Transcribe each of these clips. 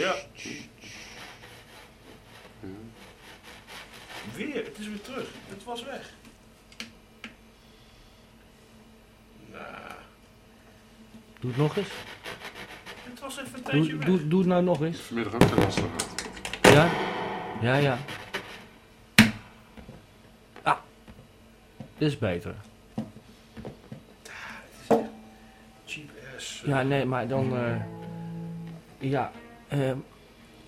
Ja. Weer, het is weer terug. Het was weg. Nou, Doe het nog eens. het was even een tijdje Doe, weg. doe, doe het nou nog eens. Vanmiddag ook te lastig gehad. Ja? Ja, ja. Ah. Dit is beter. Cheap ass. Ja, nee, maar dan... eh, ja, ehm,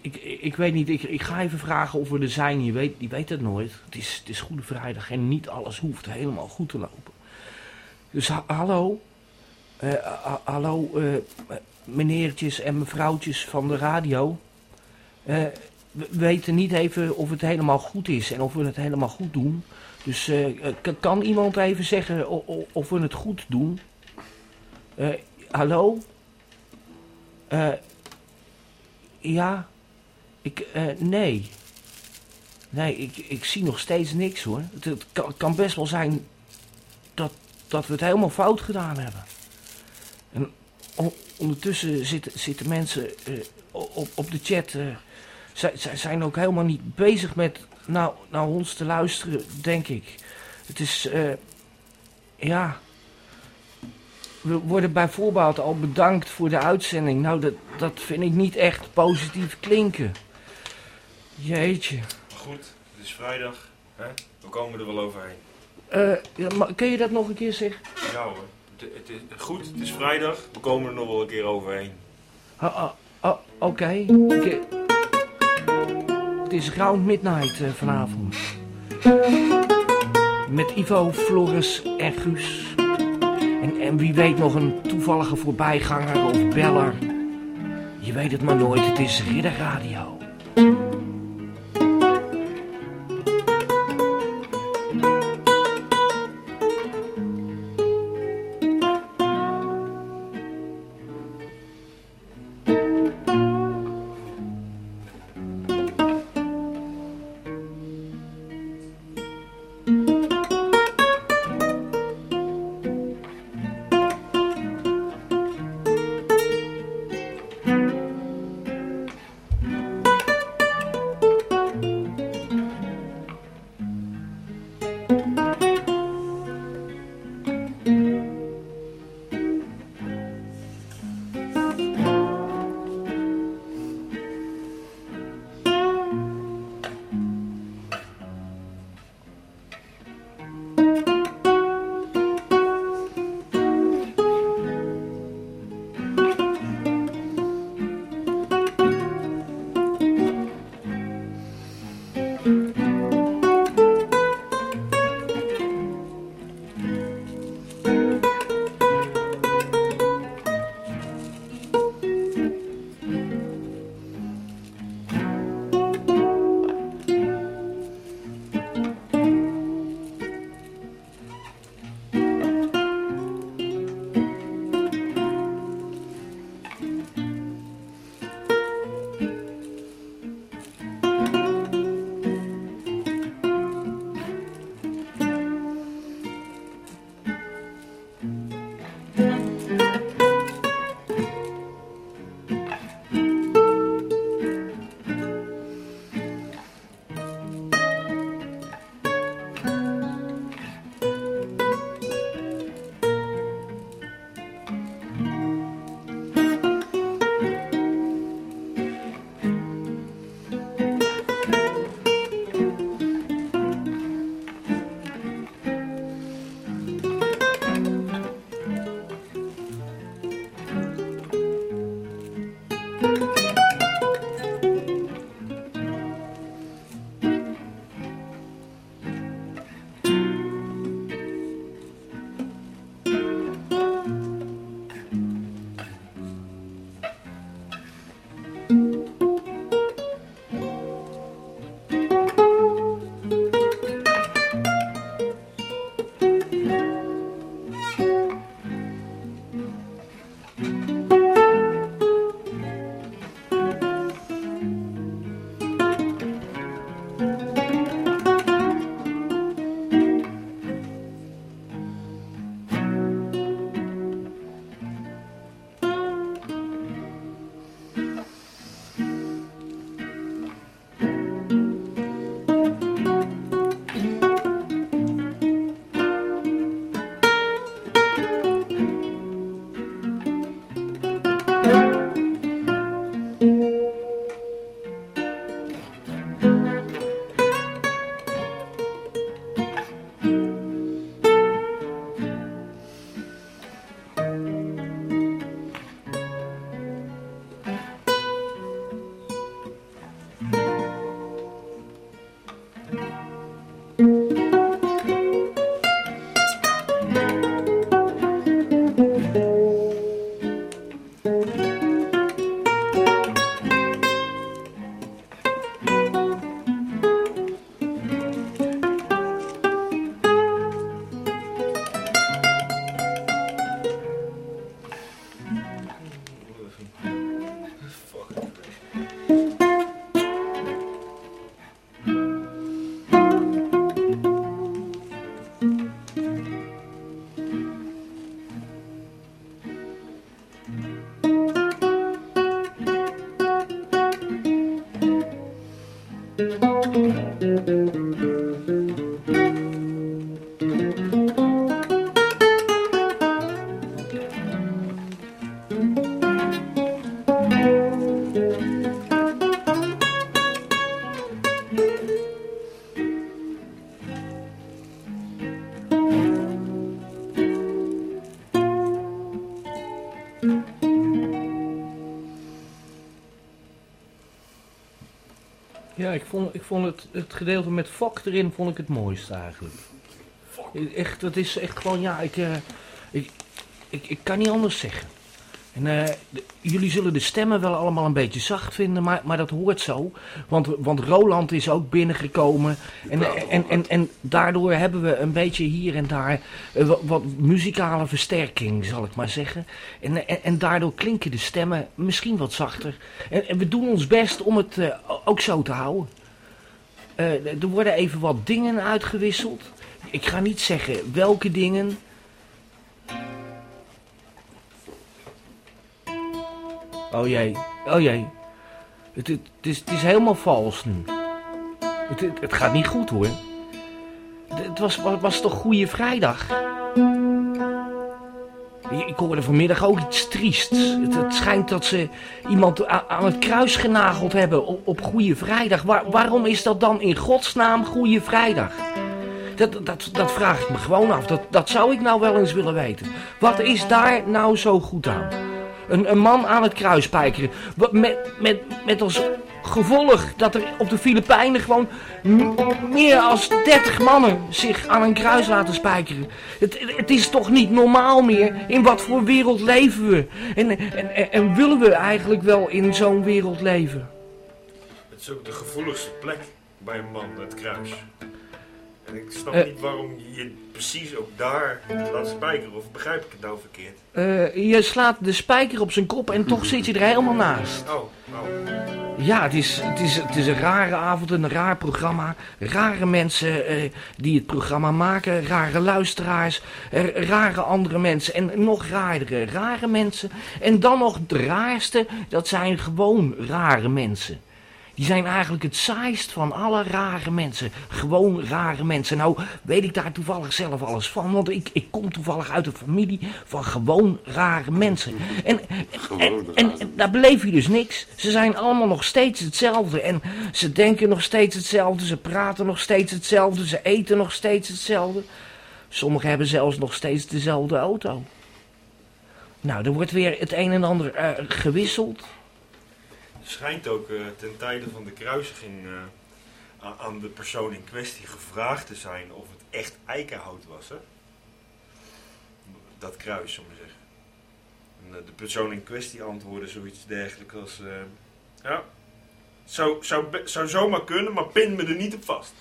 ik, ik, weet niet. Ik, ik ga even vragen of we er zijn. Je weet, je weet het nooit. Het is, het is Goede Vrijdag en niet alles hoeft helemaal goed te lopen. Dus ha- hallo. Eh, ha- hallo, eh, meneertjes en mevrouwtjes van de radio. Eh, we weten niet even of het helemaal goed is en of we het helemaal goed doen. Dus kan iemand even zeggen o- o- of we het goed doen? Hallo? Ja? Ik, eh, nee. Nee, ik, ik zie nog steeds niks hoor. Het, kan, best wel zijn dat, dat we het helemaal fout gedaan hebben. En ondertussen zitten, zitten mensen eh, op, op de chat. eh, zij, zij zijn ook helemaal niet bezig met nou, naar ons te luisteren, denk ik. Het is, ja. We worden bijvoorbeeld al bedankt voor de uitzending. Nou, dat, dat vind ik niet echt positief klinken. Jeetje. Maar goed, het is vrijdag. Hè? We komen er wel overheen. Eh, ja, maar kun je dat nog een keer zeggen? Ja hoor. Het, het is, goed, het is vrijdag. We komen er nog wel een keer overheen. Ah, ah, ah, Oké. Ik, eh, Het is Round Midnight eh, vanavond. Met Ivo, Floris en Guus. En, wie weet nog een toevallige voorbijganger of beller. Je weet het maar nooit, het is Ridder Ja, ik vond, ik vond het, het gedeelte met Fok erin vond ik het mooiste eigenlijk. Echt, dat is echt gewoon, ja, ik, eh, ik, ik, ik kan niet anders zeggen. En eh, jullie zullen de stemmen wel allemaal een beetje zacht vinden, maar, maar dat hoort zo. Want, want Roland is ook binnengekomen. En, en, en, en daardoor hebben we een beetje hier en daar eh, wat, wat muzikale versterking, zal ik maar zeggen. En, en, en daardoor klinken de stemmen misschien wat zachter. En, en we doen ons best om het eh, ook zo te houden. Eh, er worden even wat dingen uitgewisseld. Ik ga niet zeggen welke dingen. Oh jee, oh jee. Het, is, helemaal vals nu. Het, gaat niet goed hoor. Het, was, was, toch Goede Vrijdag? Ik hoorde vanmiddag ook iets triests. Het, schijnt dat ze iemand aan het kruis genageld hebben op, op Goede Vrijdag. Waar- waarom is dat dan in godsnaam Goede Vrijdag? Dat, dat, dat vraag ik me gewoon af. Dat, dat zou ik nou wel eens willen weten. Wat is daar nou zo goed aan? Een, een man aan het kruis spijkeren. Wat- Met, met, met als gevolg dat er op de Filipijnen gewoon meer dan 30 mannen zich aan een kruis laten spijkeren. Het, het is toch niet normaal meer? In wat voor wereld leven we? En, en, en willen we eigenlijk wel in zo'n wereld leven? Het is ook de gevoeligste plek bij een man, het kruis. En ik snap Eh. niet waarom je precies ook daar laat spijkeren. Of begrijp ik het nou verkeerd? Eh, je slaat de spijker op zijn kop en toch zit je er helemaal naast. Oh, oh. Ja, het is, het, is, het is een rare avond, een raar programma. Rare mensen eh, die het programma maken, rare luisteraars, rare andere mensen en nog raardere rare mensen. En dan nog het raarste, dat zijn gewoon rare mensen. Die zijn eigenlijk het saaist van alle rare mensen. Gewoon rare mensen. Nou, weet ik daar toevallig zelf alles van. Want ik, ik kom toevallig uit een familie van gewoon rare mensen. En, en, en, en daar beleef je dus niks. Ze zijn allemaal nog steeds hetzelfde. En ze denken nog steeds hetzelfde. Ze praten nog steeds hetzelfde. Ze eten nog steeds hetzelfde. Sommigen hebben zelfs nog steeds dezelfde auto. Nou, er wordt weer het een en ander eh, gewisseld. Het schijnt ook eh, ten tijde van de kruisiging eh, aan de persoon in kwestie gevraagd te zijn of het echt eikenhout was. Hè? Dat kruis, zullen we zeggen. En eh, de persoon in kwestie antwoordde zoiets dergelijks als... eh, ja, zou, zou, zou zomaar kunnen, maar pin me er niet op vast.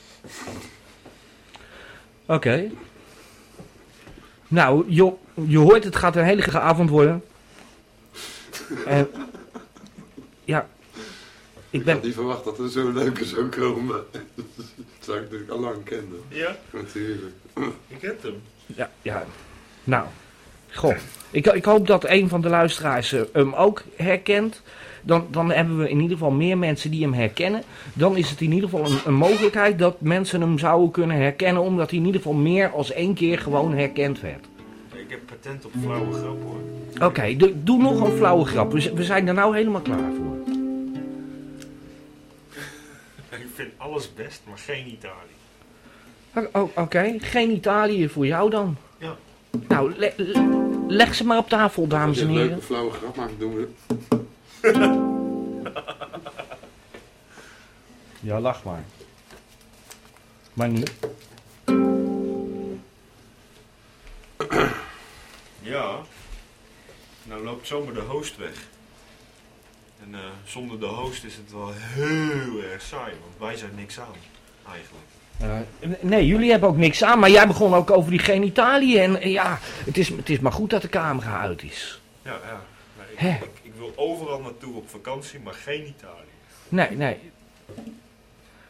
Oké. Nou, je, je hoort, het gaat een hele avond worden. En, ja, ik Ik ben... had niet verwacht dat er zo'n leuke zou komen. Dat zou ik natuurlijk al lang kennen. Ja, Natuurlijk. je kent hem. Ja, ja. Nou, goh. Ik, ik hoop dat een van de luisteraars eh, hem ook herkent. Dan, dan hebben we in ieder geval meer mensen die hem herkennen. Dan is het in ieder geval een, een mogelijkheid dat mensen hem zouden kunnen herkennen. Omdat hij in ieder geval meer als één keer gewoon herkend werd. Patent op flauwe grap hoor. Oké, doe- doe nog een flauwe grap. We, zijn er nou helemaal klaar voor. Ik vind alles best, maar geen Italië. Oké, geen Italië voor jou dan. Ja. Nou, le- le- leg ze maar op tafel, dames en een heren. leuke flauwe grap maakt, doen we Ja, lach maar. Maar niet. Ja. Nou loopt zomaar de host weg. En eh, zonder de host is het wel heel erg saai, want wij zijn niks aan, eigenlijk. Eh, nee, jullie hebben ook niks aan, maar jij begon ook over die genitaliën. En ja, het is, het is maar goed dat de camera uit is. Ja, ja. Ik, ik, ik wil overal naartoe op vakantie, maar geen Italië. Nee, nee.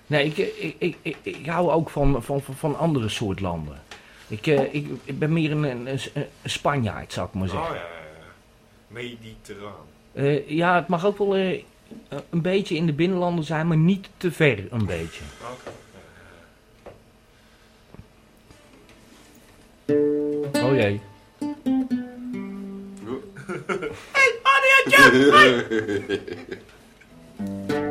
Nee, ik, ik, ik, ik, ik hou ook van, van, van, van andere soort landen. Ik, eh, ik, ik ben meer een, een, een Spanjaard, zou ik maar Oh zeggen. ja, ja, ja. Mediterraan. Eh, ja, het mag ook wel eh, een beetje in de binnenlanden zijn, maar niet te ver een beetje. Oké. Oh jee. Oh,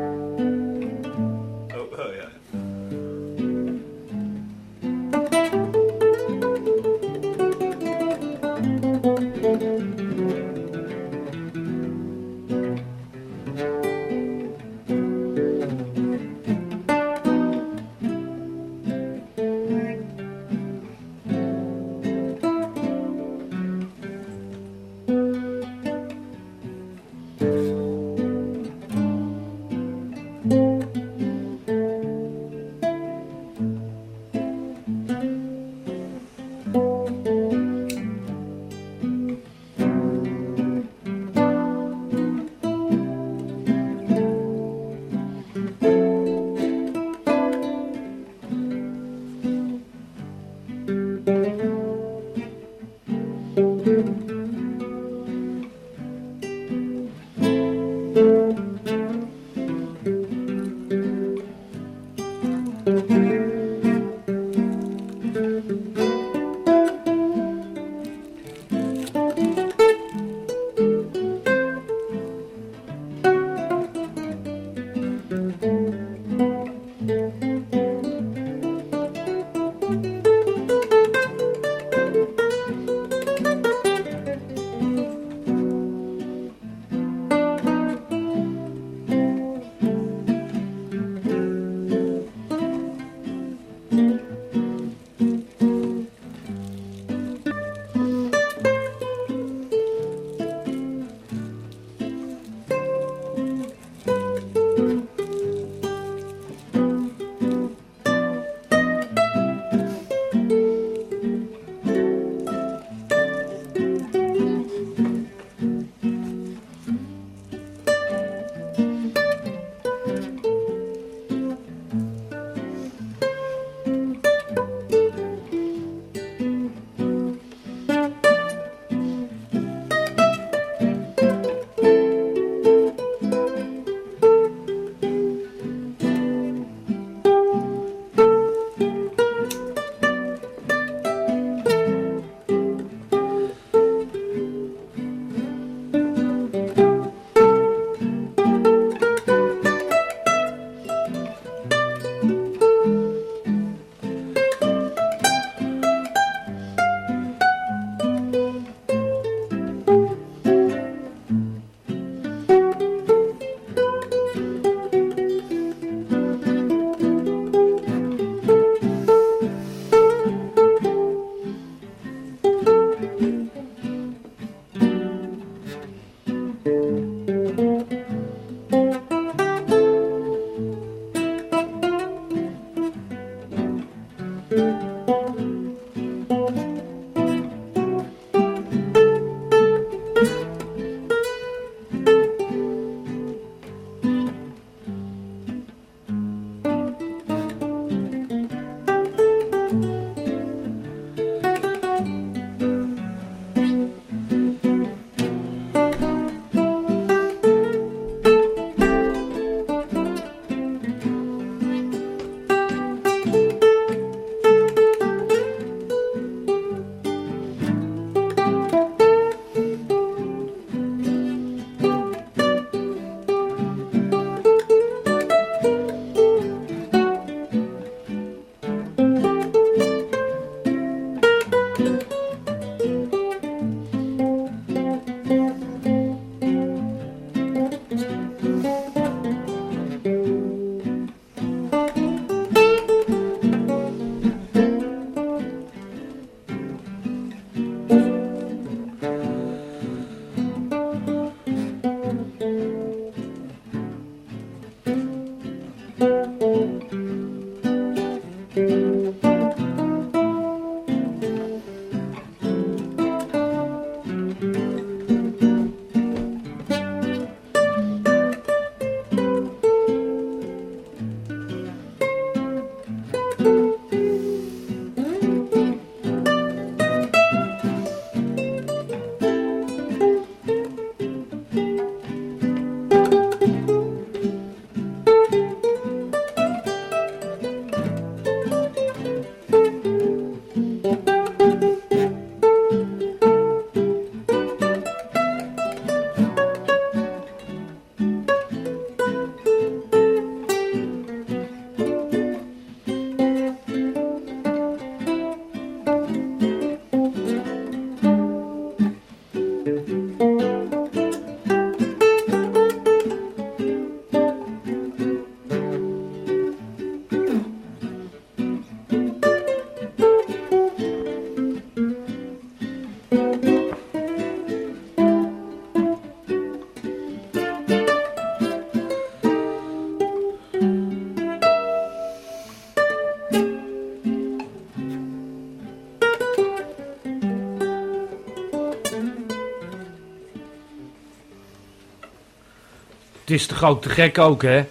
is toch ook te gek ook, hè?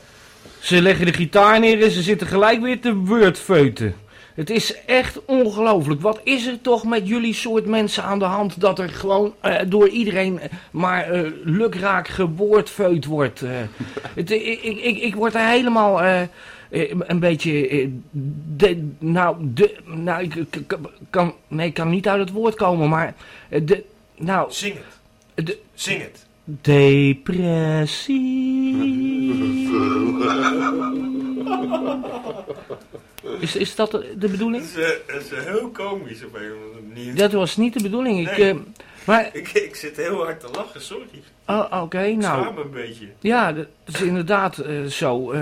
Ze leggen de gitaar neer en ze zitten gelijk weer te wordfeuten. Het is echt ongelooflijk. Wat is er toch met jullie soort mensen aan de hand dat er gewoon eh, door iedereen eh, maar eh lukraak gewoordfeut wordt? het, ik, ik, ik, word er helemaal een beetje... de, nou, de, nou ik, kan, nee, ik kan niet uit het woord komen, maar... de, nou, Zing het. de, Zing het. Depressie. Is, is dat de bedoeling? Het is, eh, het is heel komisch op een of andere manier. Dat was niet de bedoeling. Ik, eh, maar, Ik, ik zit heel hard te lachen, sorry. oh, oké, nou. schaam een beetje. Ja, dat is inderdaad eh, zo.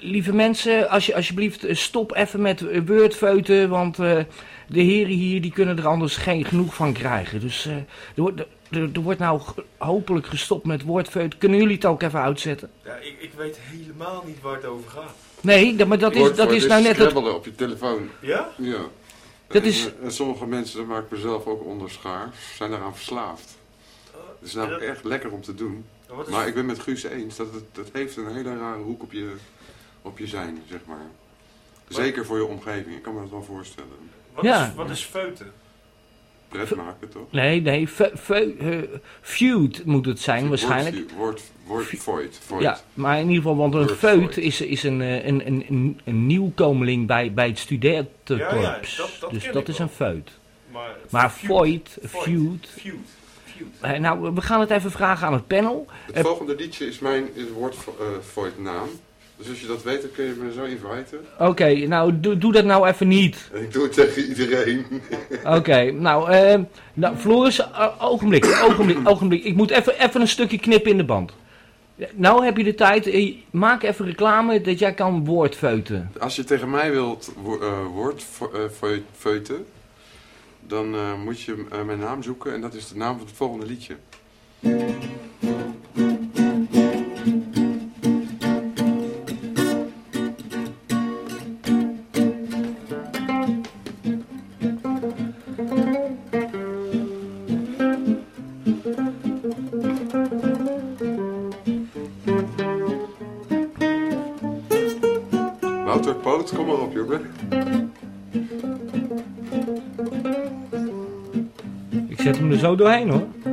Lieve mensen, als je, alsjeblieft stop even met wordfeuten, want de heren hier die kunnen er anders geen genoeg van krijgen. Dus er, wordt, er, er wordt nou hopelijk gestopt met woordfeuten. Kunnen jullie het ook even uitzetten? Ja, ik, ik weet helemaal niet waar het over gaat. Nee, dat- maar dat is, dat is nou net het... op je telefoon. Ja? Ja. Dat en, is- eh, en sommige mensen, daar maak ik mezelf ook onder schaar, zijn daaraan verslaafd. Oh, Het is namelijk dat- echt lekker om te doen. is- Maar ik ben met Guus eens dat het, dat heeft een hele rare hoek op je, op je zijn, zeg maar. Zeker voor je omgeving, ik kan me dat wel voorstellen. wat, Ja. is, wat is feuten? Pret maken toch? Nee, nee, eh, feud moet het zijn waarschijnlijk. Woord, woord, void, void. Ja, maar in ieder geval, want een Word feut void. is, is een, eh, een, een, een, een nieuwkomeling bij, bij het studentenkorps. Ja, ja, dat- dat dus ken dat ik is wel. een feut. Maar, Maar void, feud... Feud. Feud. eh, nou, we gaan het even vragen aan het panel. Het volgende liedje is mijn is woord uh, void naam. Dus als je dat weet, dan kun je me zo inviten. Oké, nou, doe, doe dat nou even niet. Ik doe het tegen iedereen. Oké, nou, eh, nou, Floris, ogenblik, ogenblik, ogenblik. Ik moet even, even een stukje knippen in de band. Nou heb je de tijd, eh, maak even reclame dat jij kan woordfeuten. Als je tegen mij wilt wo eh, woord vo- eh, dan moet je mijn naam zoeken en dat is de naam van het volgende liedje. Zet hem er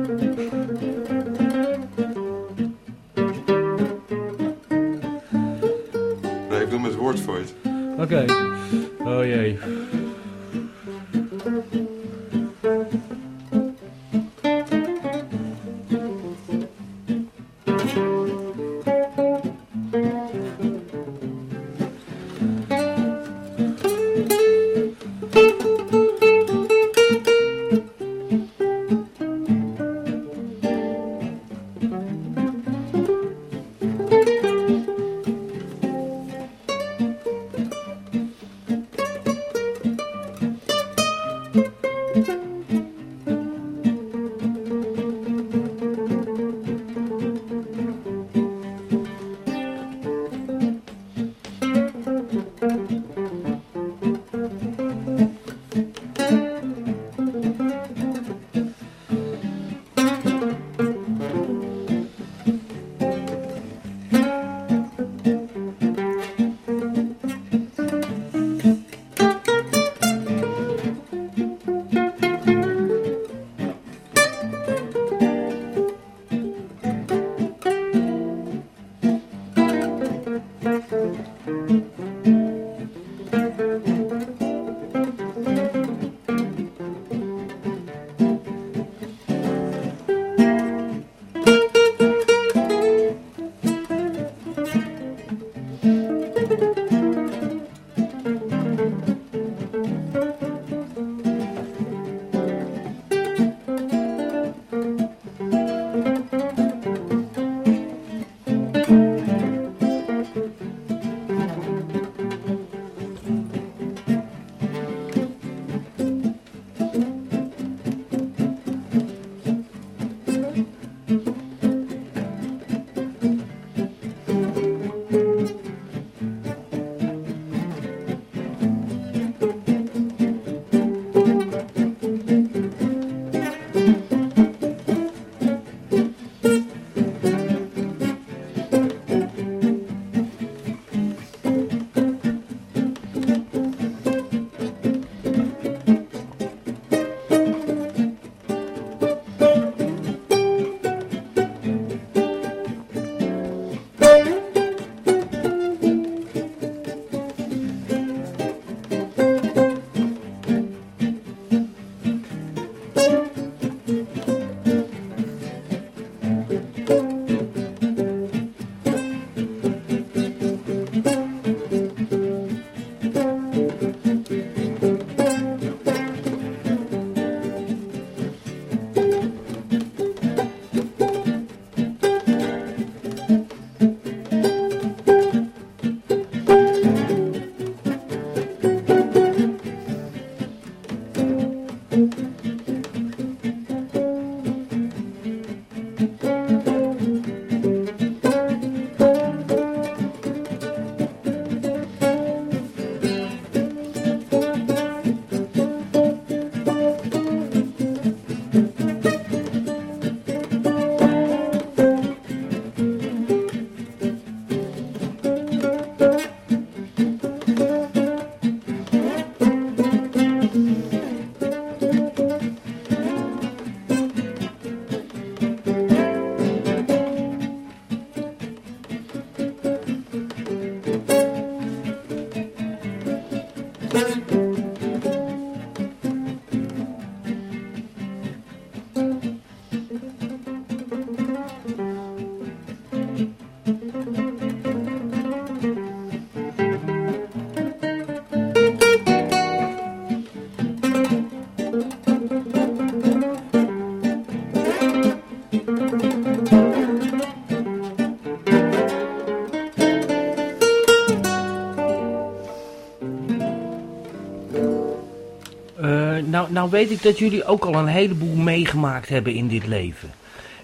Nou, weet ik dat jullie ook al een heleboel meegemaakt hebben in dit leven.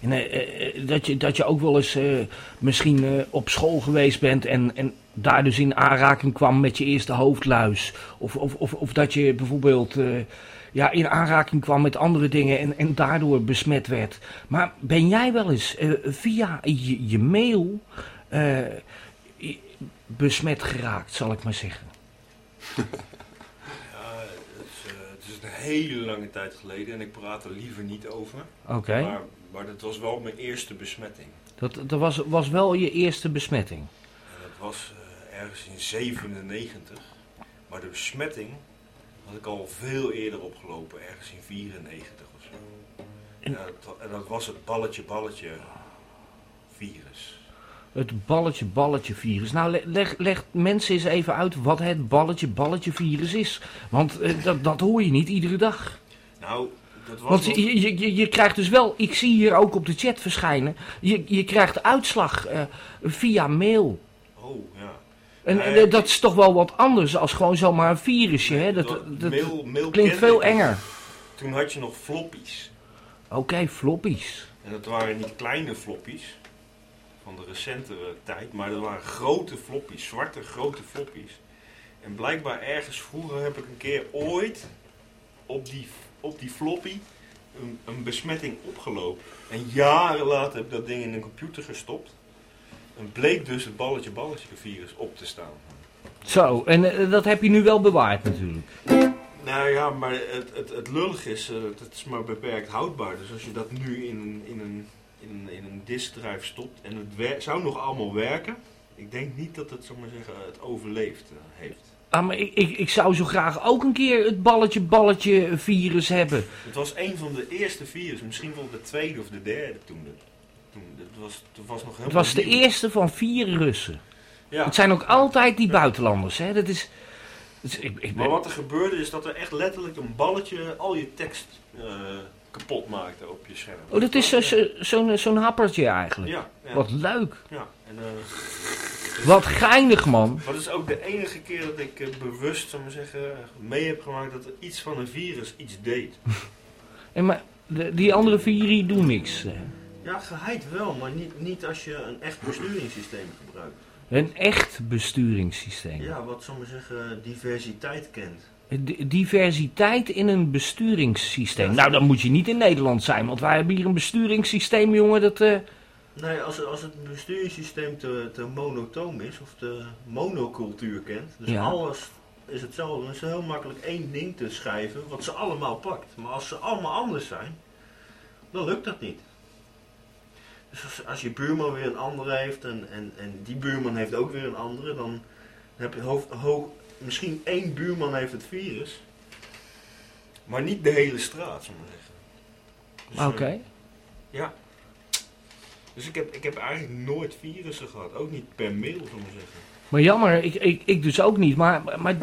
En, eh, eh, dat, je, dat je ook wel eens eh, misschien eh, op school geweest bent en, en daar dus in aanraking kwam met je eerste hoofdluis. Of, of, of, of dat je bijvoorbeeld eh, ja, in aanraking kwam met andere dingen en, en daardoor besmet werd. Maar ben jij wel eens eh, via je, je mail eh, besmet geraakt, zal ik maar zeggen? Het, is, eh, het is een hele lange tijd geleden en ik praat er liever niet over. Oké. Maar, maar dat was wel mijn eerste besmetting. Dat, dat was, was wel je eerste besmetting. En dat was eh, ergens in 97. Maar de besmetting had ik al veel eerder opgelopen, ergens in 94 of zo. En- Ja, dat, en dat was het balletje balletje virus. Het balletje balletje virus. Nou, le- leg, leg mensen eens even uit wat het balletje balletje virus is. Want eh, dat, dat hoor je niet iedere dag. Nou, dat was Want nog- je, je, je, krijgt dus wel, ik zie hier ook op de chat verschijnen, je, je krijgt uitslag eh, via mail. Oh, ja. En eh, dat is toch wel wat anders als gewoon zomaar een virusje. Hè? Dat, Dat- dat mail, mail klinkt veel enger. Toen had je nog floppies. Oké, floppies. En dat waren niet kleine floppies van de recentere tijd, maar dat waren grote floppies, zwarte grote floppies. En blijkbaar ergens vroeger heb ik een keer ooit op die, op die floppy een, een besmetting opgelopen. En jaren later heb ik dat ding in een computer gestopt. En bleek dus het balletje balletje virus op te staan. Zo, en eh, dat heb je nu wel bewaard natuurlijk. Nou ja, maar het, het, het lullig is, eh, het is maar beperkt houdbaar. Dus als je dat nu in een, in een, in een, in een diskdrive stopt en het zou nog allemaal werken, ik denk niet dat het, maar zeggen, het overleefd eh, heeft. Ah, maar ik, ik, ik zou zo graag ook een keer het balletje balletje virus hebben. Het was een van de eerste virus, misschien wel de tweede of de derde toen. Het, toen het, was, het was nog Het helemaal was de nieuw. eerste van vier Russen. Ja, Het zijn ook altijd die buitenlanders, hè. Dat is... dat is- ik, ik maar wat er gebeurde is dat er echt letterlijk een balletje al je tekst eh, kapot maakte op je scherm. oh, dat is zo- zo- zo'n zo'n happertje eigenlijk. Ja, ja, Wat leuk. ja. En, eh, Wat geinig, man. Dat is ook de enige keer dat ik eh, bewust, zou maar zeggen, mee heb gemaakt dat er iets van een virus iets deed. En maar de- die andere vier die doen niks. hè. Ja, geheid wel, maar niet, niet als je een echt besturingssysteem gebruikt. Een echt besturingssysteem. Ja, wat, zou maar zeggen, diversiteit kent. Diversiteit in een besturingssysteem. Nou, dan moet je niet in Nederland zijn, want wij hebben hier een besturingssysteem, jongen, dat... eh, Nee, als, als het besturingssysteem te, te monotoom is, of de monocultuur kent, dus Ja. alles is hetzelfde, dan is het heel makkelijk één ding te schrijven wat ze allemaal pakt. Maar als ze allemaal anders zijn, dan lukt dat niet. Dus als, als je buurman weer een andere heeft en, en, en die buurman heeft ook weer een andere, dan heb je hoofd, hoog, misschien één buurman heeft het virus, maar niet de hele straat, zou ik maar zeggen. Dus, Oké. eh, ja. Dus ik heb, ik heb eigenlijk nooit virussen gehad. Ook niet per mail, zou ik maar zeggen. Maar jammer, ik, ik, ik dus ook niet. Maar, maar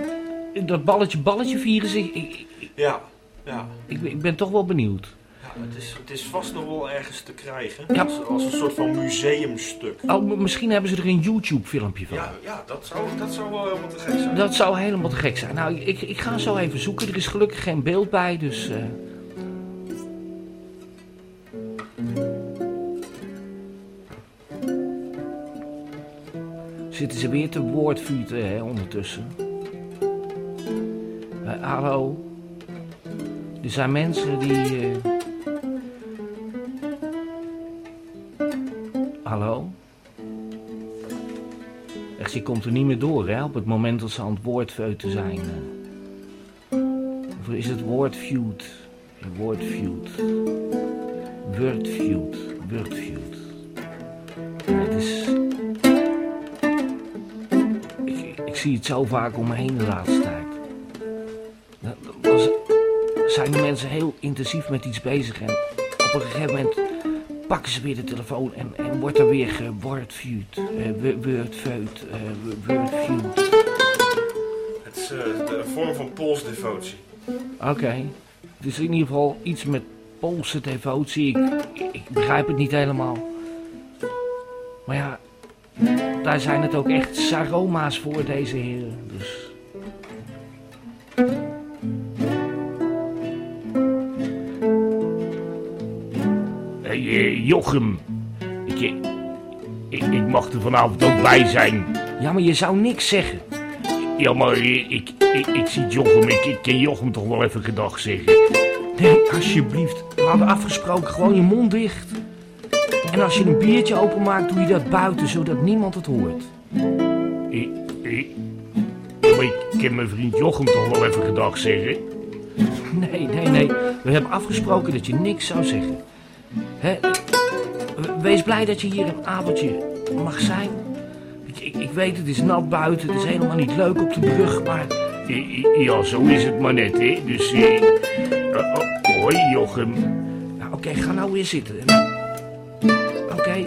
dat balletje balletje virus, ik, ik, ik, Ja, ja. ik, ik ben toch wel benieuwd. Het, is, het is vast nog wel ergens te krijgen. Ja. Als, als een soort van museumstuk. Oh, misschien hebben ze er een YouTube filmpje van. Ja, ja dat, zou, dat zou wel helemaal te gek zijn. Dat zou helemaal te gek zijn. Nou, ik, ik ga zo even zoeken. Er is gelukkig geen beeld bij, dus... eh. Zitten ze weer te woordvuurten, hè, ondertussen. Eh, hallo. Er zijn mensen die... eh, komt er niet meer door, hè, op het moment dat ze aan het woordfeuten zijn. eh. Of is het woordfeud? Woordfeud. Wordfeud. Wordfeud. Ja, Het is... Ik, ik zie het zo vaak om me heen de laatste tijd. Zijn de mensen heel intensief met iets bezig en op een gegeven moment pakken ze weer de telefoon en, en wordt er weer gewordfeud. eh wordfeud. eh wordfeud. Het is eh, een vorm van polsdevotie. Oké. Het is in ieder geval iets met Poolse devotie. Ik, ik begrijp het niet helemaal. Maar ja, daar zijn het ook echt saroma's voor, deze heren. Jochem. Ik, eh, ik, ik mag er vanavond ook bij zijn. Ja, maar je zou niks zeggen. Ja, maar eh, ik, ik, ik zie Jochem. Ik, ik kan Jochem toch wel even gedag zeggen. Nee, alsjeblieft. We hadden afgesproken gewoon je mond dicht. En als je een biertje openmaakt, doe je dat buiten, zodat niemand het hoort. Ik, ik, maar ik kan mijn vriend Jochem toch wel even gedag zeggen. Nee, nee, nee. We hebben afgesproken dat je niks zou zeggen. Hè? Wees blij dat je hier een avondje mag zijn. Ik, ik, weet, het is nat buiten. Het is helemaal niet leuk op de brug, maar... Ja, zo is het maar net, hè. Dus... Eh, oh, oh, hoi, Jochem. Nou, oké, ga nou weer zitten. Oké.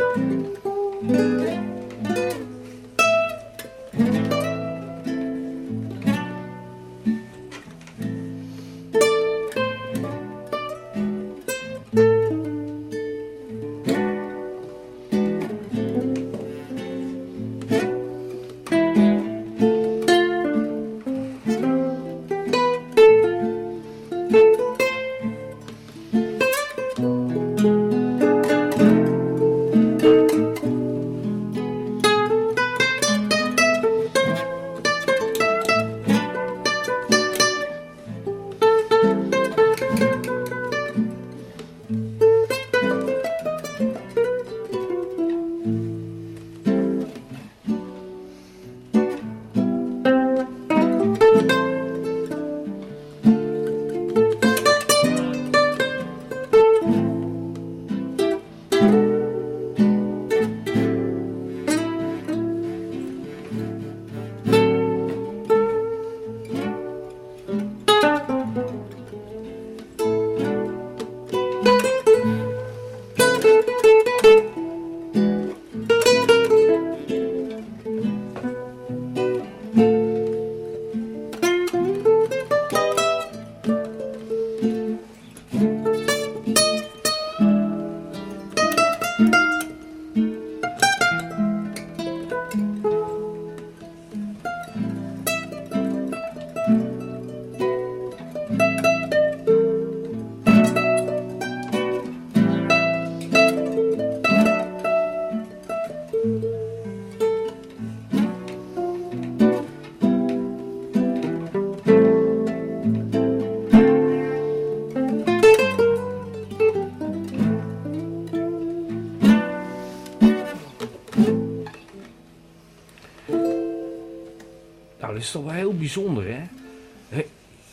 Dat is toch wel heel bijzonder, hè?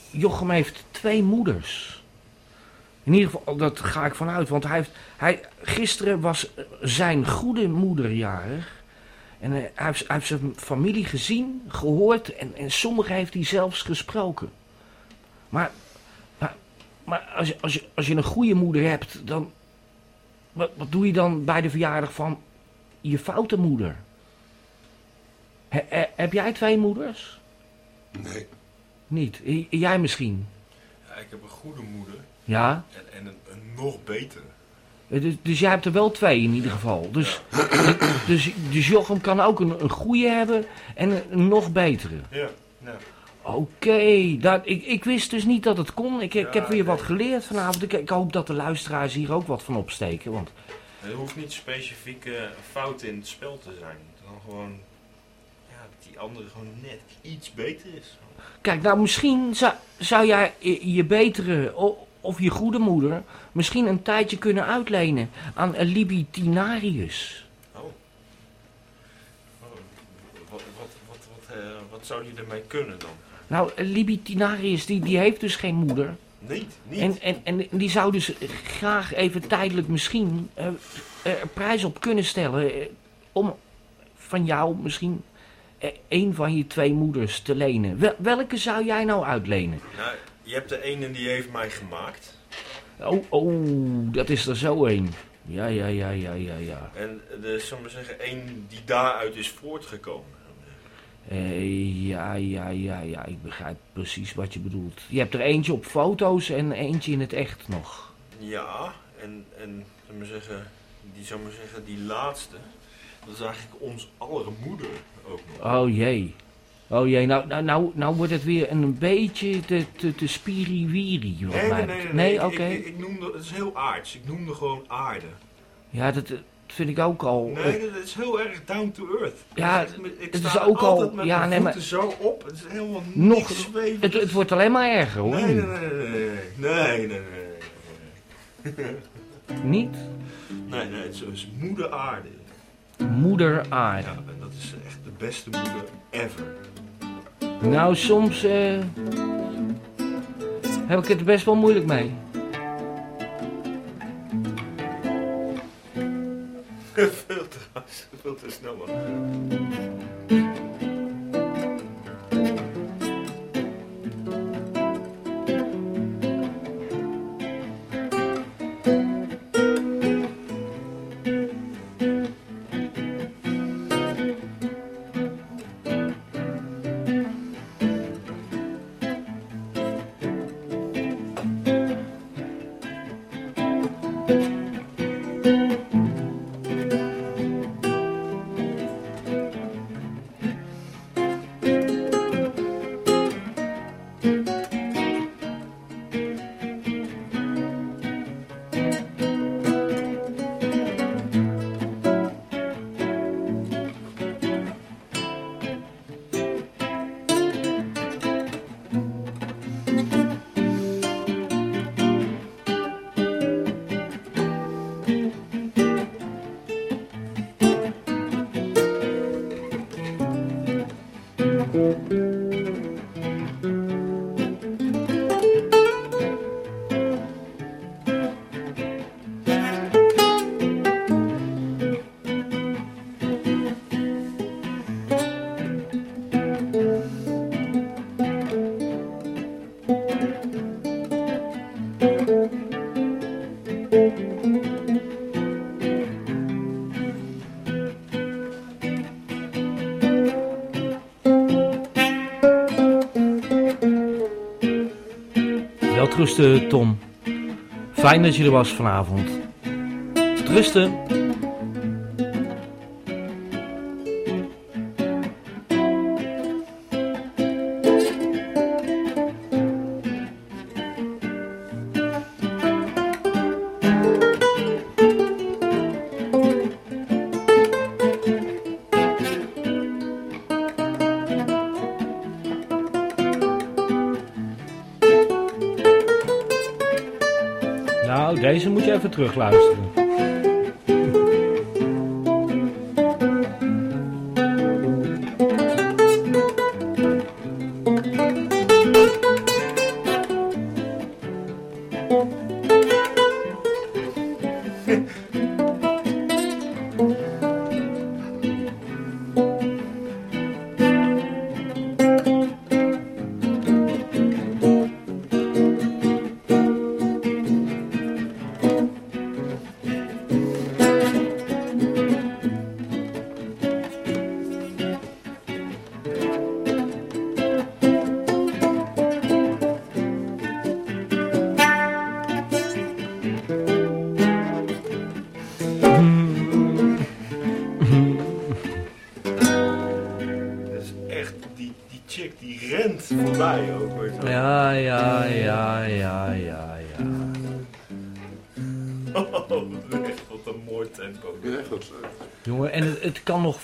Jochem heeft twee moeders. In ieder geval, dat ga ik vanuit, want hij heeft, hij, gisteren was zijn goede moeder jarig. En eh, hij heeft, hij heeft zijn familie gezien, gehoord en, en sommigen heeft hij zelfs gesproken. Maar, maar, maar als, je, als, je, als je een goede moeder hebt, dan. Wat, wat doe je dan bij de verjaardag van je foute moeder? He- he- heb jij twee moeders? Nee. Niet. J- jij misschien? Ja, ik heb een goede moeder Ja. en, en een, een nog betere. Eh, Dus, dus jij hebt er wel twee in ieder geval. Dus, dus, dus Jochem kan ook een, een goede hebben en een, nog betere. Ja, ja. Oké, dat- ik, ik wist dus niet dat het kon. Ik, ik heb weer wat geleerd vanavond. Ik, ik hoop dat de luisteraars hier ook wat van opsteken. Want Er hoeft niet specifieke fouten in het spel te zijn. Dan gewoon die andere gewoon net iets beter is. kijk, nou misschien zou, zou jij je, je betere of je goede moeder misschien een tijdje kunnen uitlenen aan een Libitinarius. Oh. Oh, Wat, wat, wat, wat, eh, wat zou die ermee kunnen dan? Nou, een Libitinarius die, die heeft dus geen moeder. Niet, niet. En, en, en die zou dus graag even tijdelijk misschien een prijs op kunnen stellen. eh, om van jou misschien eh, een van je twee moeders te lenen. Wel- welke zou jij nou uitlenen? Nou, je hebt de ene die heeft mij gemaakt. Oh, oh, dat is er zo een. Ja, ja, ja, ja, ja, ja. En er is, zullen we zeggen, één die daaruit is voortgekomen. Eh, ja, ja, ja, ja, ik begrijp precies wat je bedoelt. Je hebt er eentje op foto's en eentje in het echt nog. Ja, en, en zullen we zeggen, die, zeggen, die laatste, dat is eigenlijk ons aller moeder Oh jee. Oh jee, nou, nou, nou, nou wordt het weer een beetje te, te, te spiriwiri. Nee, nee, nee, nee, oké. Ik, ik, noemde, het is heel aards. Ik noemde gewoon aarde. Ja, dat, dat vind ik ook al... Nee, het is heel erg down to earth. Ja, ik, ik het is ook al... Met ja, nee, maar... zo op. Het is helemaal Nog, het, het wordt alleen maar erger, hoor. Nee, nee, nee, nee. Nee, nee, nee. Niet? Nee, nee, het is moeder aarde. Moeder aarde beste moeder ever. Nou, soms eh, heb ik het er best wel moeilijk mee. veel te veel te snel. man. Welterusten, Tom. Fijn dat je er was vanavond. Rusten. Terugluisteren.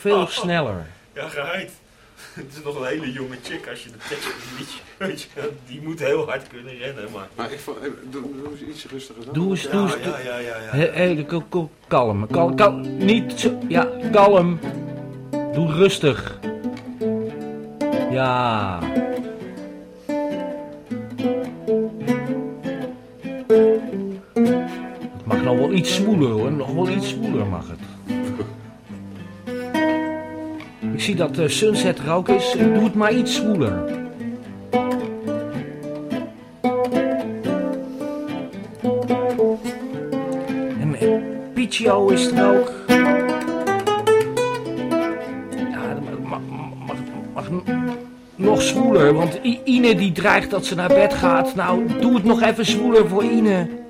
Veel sneller. Ja, geheid. Het is nog een hele jonge chick als je de tekst weet je, die moet heel hard kunnen rennen, maar... Maar ik vond, eh, doe, doe eens iets rustiger dan. Doe eens, Ja, doe eens. ja, ja, ja, ja. Ko- kalm, kalm, kalm. Niet zo, ja, kalm. Doe rustig. Ja. Het mag nog wel iets zwoeler hoor, nog wel iets zwoeler mag het. Ik zie dat eh, Sunset er ook is, doe het maar iets zwoeler. En eh, Pichio is er ook. Ja, mag, mag, nog zwoeler, want Ine die dreigt dat ze naar bed gaat. Nou, doe het nog even zwoeler voor Ine.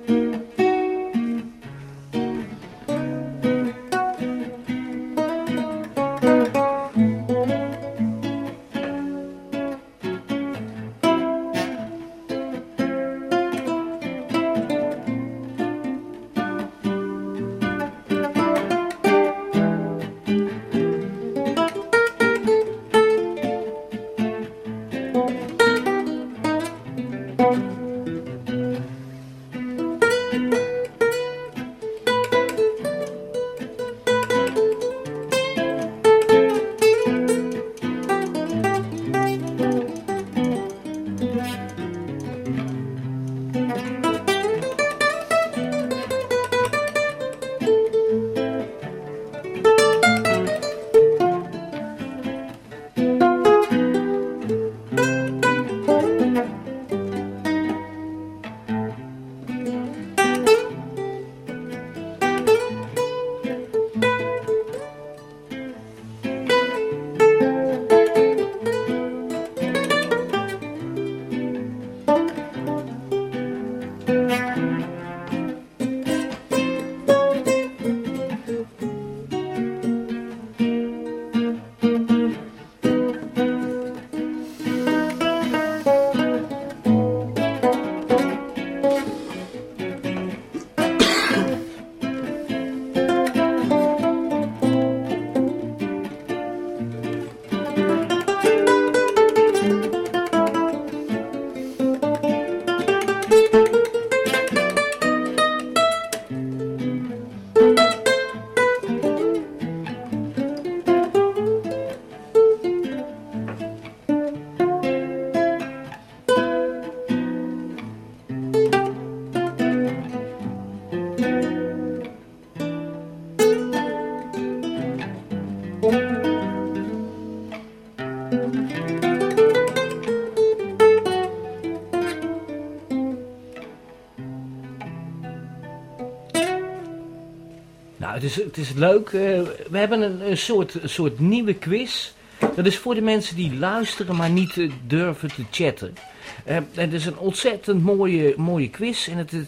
Het is, leuk. eh, we hebben een, een, soort, soort nieuwe quiz. Dat is voor de mensen die luisteren, maar niet eh, durven te chatten. En het is een ontzettend mooie, mooie quiz. En het is,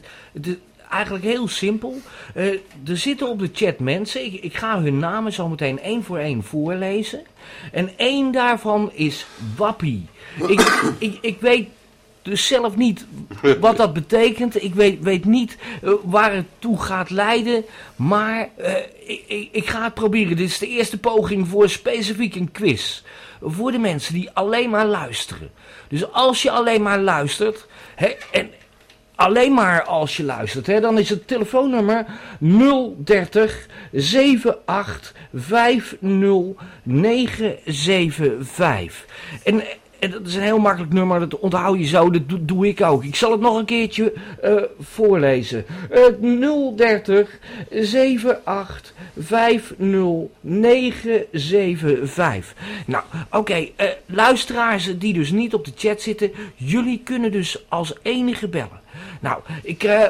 eigenlijk heel simpel. Er zitten op de chat mensen. Ik, ik ga hun namen zo meteen één voor één voorlezen. En één daarvan is Wappie. Ik, ik, ik weet dus zelf niet wat dat betekent. Ik weet, weet niet eh, waar het toe gaat leiden. Maar eh, ik, ik, ga het proberen. Dit is de eerste poging voor specifiek een quiz. Voor de mensen die alleen maar luisteren. Dus als je alleen maar luistert. Hè, en alleen maar als je luistert. Hè, dan is het telefoonnummer 030 78 50 975. En en dat is een heel makkelijk nummer, dat onthoud je zo, dat doe, ik ook. Ik zal het nog een keertje uh, voorlezen. Uh, 030 78 50 975. Nou, oké, uh, luisteraars die dus niet op de chat zitten, jullie kunnen dus als enige bellen. Nou, ik... Uh,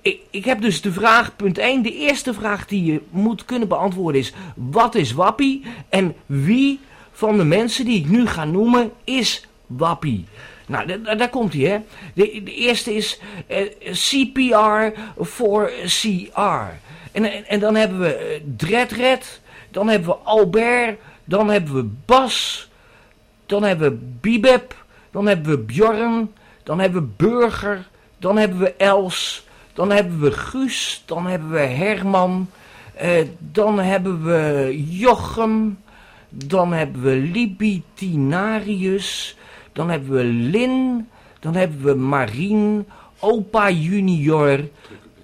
ik, ik, heb dus de vraag, punt 1. De eerste vraag die je moet kunnen beantwoorden is: wat is Wappie? En wie van de mensen die ik nu ga noemen is Wappie. Nou, daar komt hij, hè. De, eerste is uh, CPR voor CR. En, en, dan hebben we uh, Dredred, dan hebben we Albert, dan hebben we Bas, dan hebben we Bibeb, dan hebben we Bjorn, dan hebben we Burger, dan hebben we Els, dan hebben we Guus, dan hebben we Herman, uh, dan hebben we Jochem, dan hebben we Libitinarius. Dan hebben we Lin. Dan hebben we Marien. Opa Junior.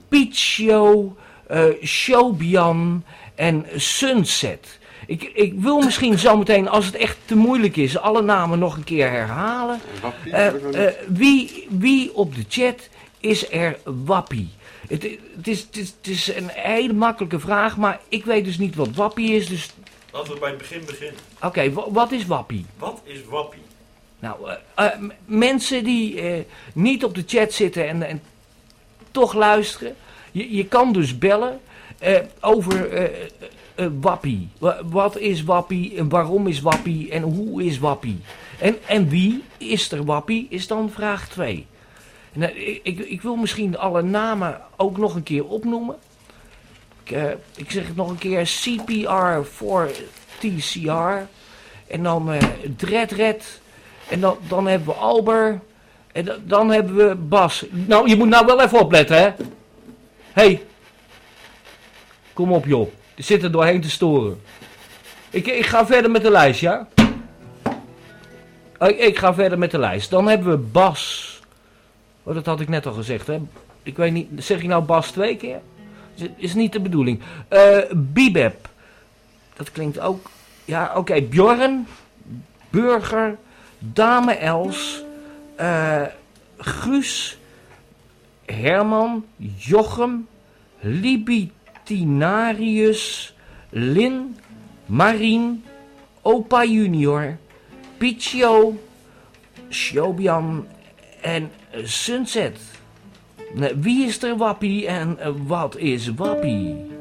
Pichio. Uh, Shobian. En Sunset. Ik, ik wil misschien zometeen, als het echt te moeilijk is, alle namen nog een keer herhalen. Uh, uh, wie, wie op de chat is er Wappie? Het, het, is, het, is, het is een hele makkelijke vraag, maar ik weet dus niet wat Wappie is, dus Laten we bij het begin beginnen. Oké, okay, wat is Wappie? Wat is Wappie? Nou, uh, uh, mensen die uh, niet op de chat zitten en, en toch luisteren. Je, je, kan dus bellen over Wappie. Wat is Wappie en waarom is Wappie en hoe is Wappie? En, en wie is er Wappie is dan vraag 2. Ik, ik, ik wil misschien alle namen ook nog een keer opnoemen. Ik, uh, ik, zeg het nog een keer: CPR voor TCR. En dan uh, Dredred. En dan, dan hebben we Alber. En dan, hebben we Bas. Nou, je moet nou wel even opletten, hè? hey. kom op, joh. Er zit er doorheen te storen. Ik, ik ga verder met de lijst, ja? Ik, ik ga verder met de lijst. Dan hebben we Bas. Oh, dat had ik net al gezegd, hè? Ik weet niet, zeg je nou Bas twee keer? Is niet de bedoeling. Uh, Bibeb. Dat klinkt ook. Ja, oké. Bjorn. Burger. Dame Els. Uh, Guus. Herman. Jochem. Libitinarius. Lin. Marien. Opa Junior. Pichio. Shobian. En Sunset. Wie is er Wappie en wat is Wappie?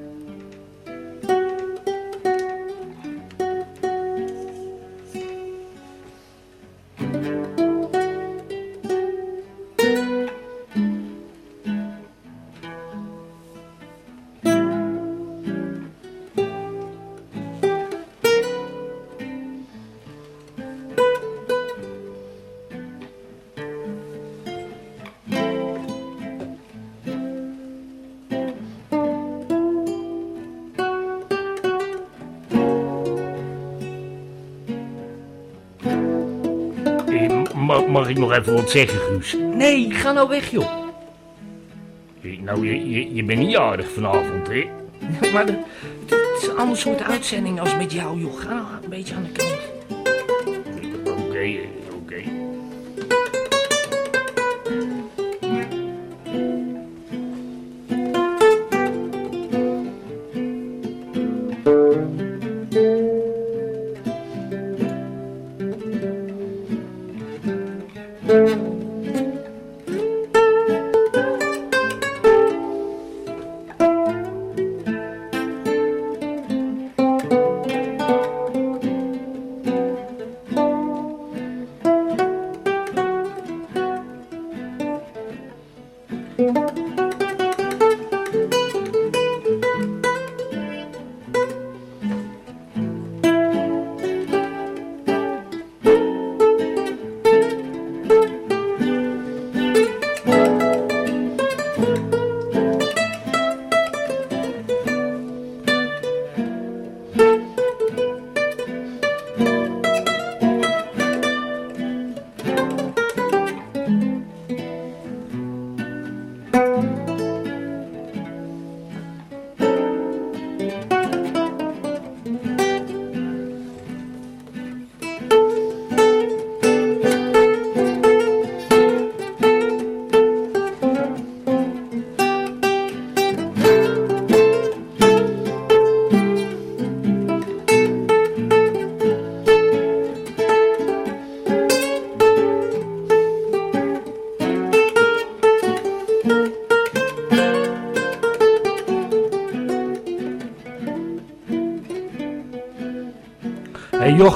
Nog even wat zeggen, Guus? Nee, ga nou weg, joh. Nou, je, je, je bent niet aardig vanavond, hè? Maar het is een ander soort uitzending als met jou, joh. Ga nou een beetje aan de kant. Oké. Okay.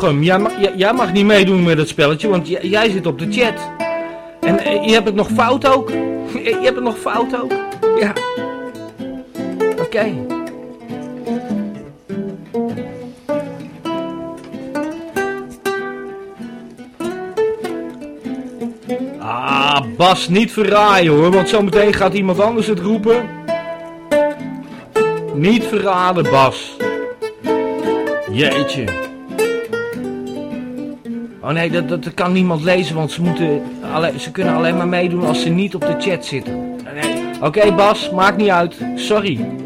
Jochem, jij mag, niet meedoen met het spelletje, want jij, jij zit op de chat. En eh, je hebt het nog fout ook. Je hebt het nog fout ook. Ja. Oké. Ah, Bas, niet verraaien hoor, want zometeen gaat iemand anders het roepen. Niet verraden, Bas. Jeetje. Oh nee, dat, dat, kan niemand lezen, want ze, moeten alle, ze kunnen alleen maar meedoen als ze niet op de chat zitten. Nee. Oké Bas, maakt niet uit. Sorry.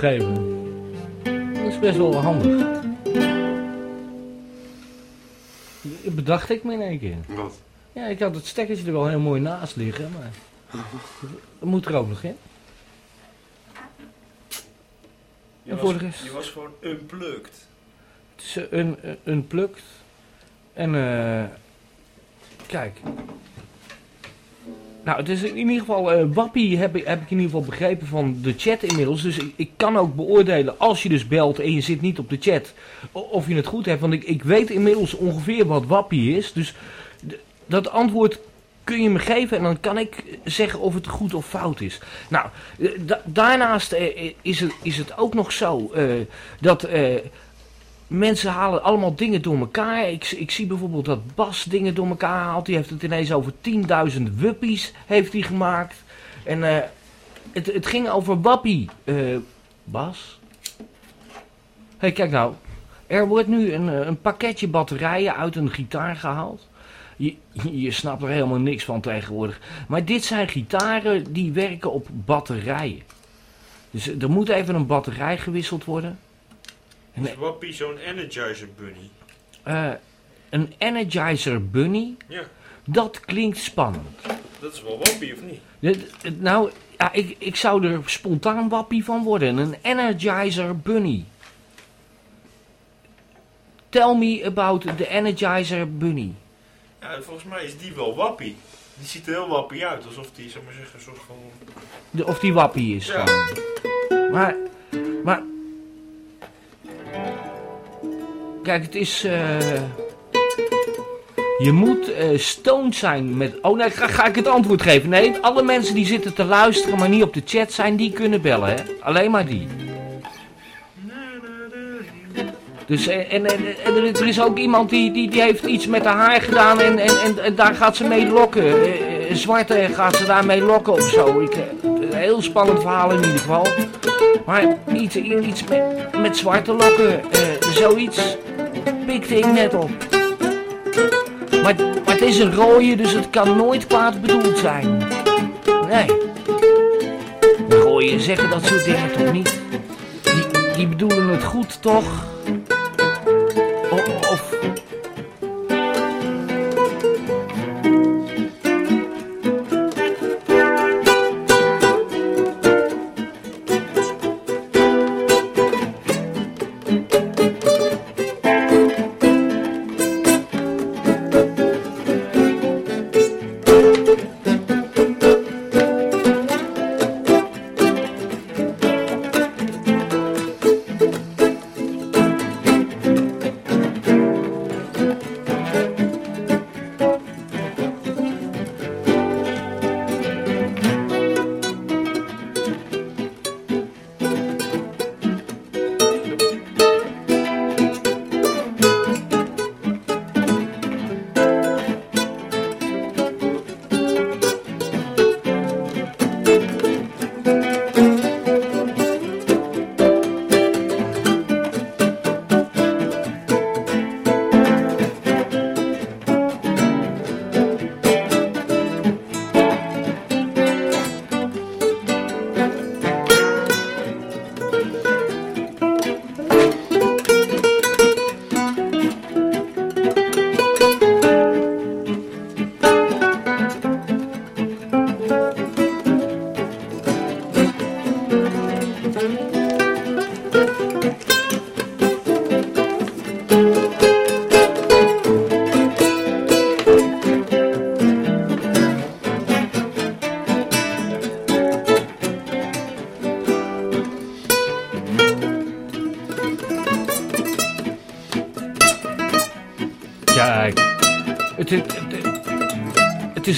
Dat is best wel handig. Bedacht ik me in één keer. Wat? Ja, ik had het stekkertje er wel heel mooi naast liggen, maar... Dat moet er ook nog in. Je, En was, voor de rest? je was gewoon unplugged. Het is een, een, een plukt. En eh. kijk. Nou, het is in ieder geval. eh Wappie heb ik, heb ik in ieder geval begrepen van de chat inmiddels. Dus ik, kan ook beoordelen als je dus belt en je zit niet op de chat. Of je het goed hebt. Want ik, ik weet inmiddels ongeveer wat Wappie is. Dus dat antwoord kun je me geven en dan kan ik zeggen of het goed of fout is. Nou, eh, da- daarnaast eh, is, het, is het ook nog zo dat. Mensen halen allemaal dingen door elkaar. Ik, ik zie bijvoorbeeld dat Bas dingen door elkaar haalt. Die heeft het ineens over 10.000 wuppies heeft hij gemaakt. En eh, het, het ging over wappie. eh, Bas? hey, kijk nou. Er wordt nu een, eh, een pakketje batterijen uit een gitaar gehaald. Je, je snapt er helemaal niks van tegenwoordig. Maar dit zijn gitaren die werken op batterijen. Dus er moet even een batterij gewisseld worden. Is Wappie zo'n Energizer Bunny? Eh, een Energizer Bunny, Ja, dat klinkt spannend. dat is wel Wappie of niet? Nou, ja, ik, ik zou er spontaan wappie van worden. Een Energizer Bunny. Tell me about the Energizer Bunny. Ja, volgens mij is die wel Wappie. Die ziet er heel Wappie uit, alsof die, zeg maar zeggen, een soort van... Of die wappie is. Ja. gewoon. Maar, maar... Kijk, het is... eh, je moet eh stoned zijn met... Oh nee, ga, ga ik het antwoord geven? Nee, alle mensen die zitten te luisteren, maar niet op de chat zijn, die kunnen bellen, hè? Alleen maar die. Dus eh, en, er, is ook iemand die, die, die heeft iets met haar haar gedaan en, en, en, en daar gaat ze mee lokken. Eh, zwarte gaat ze daarmee lokken of zo. Ik, eh, heel spannend verhaal in ieder geval. Maar iets, iets met, met zwarte lokken, eh, zoiets pikte ik net op. Maar, het is een rode, dus het kan nooit kwaad bedoeld zijn. Nee. Rooien zeggen dat soort dingen toch niet? Die bedoelen het goed, toch?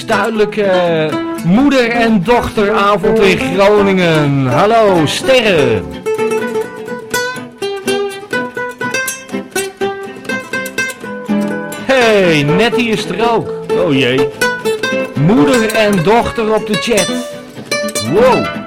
Duidelijk eh, moeder- en dochteravond in Groningen. Hallo, sterren. hey, Nettie is er ook. Oh jee. Moeder en dochter op de chat. Wow.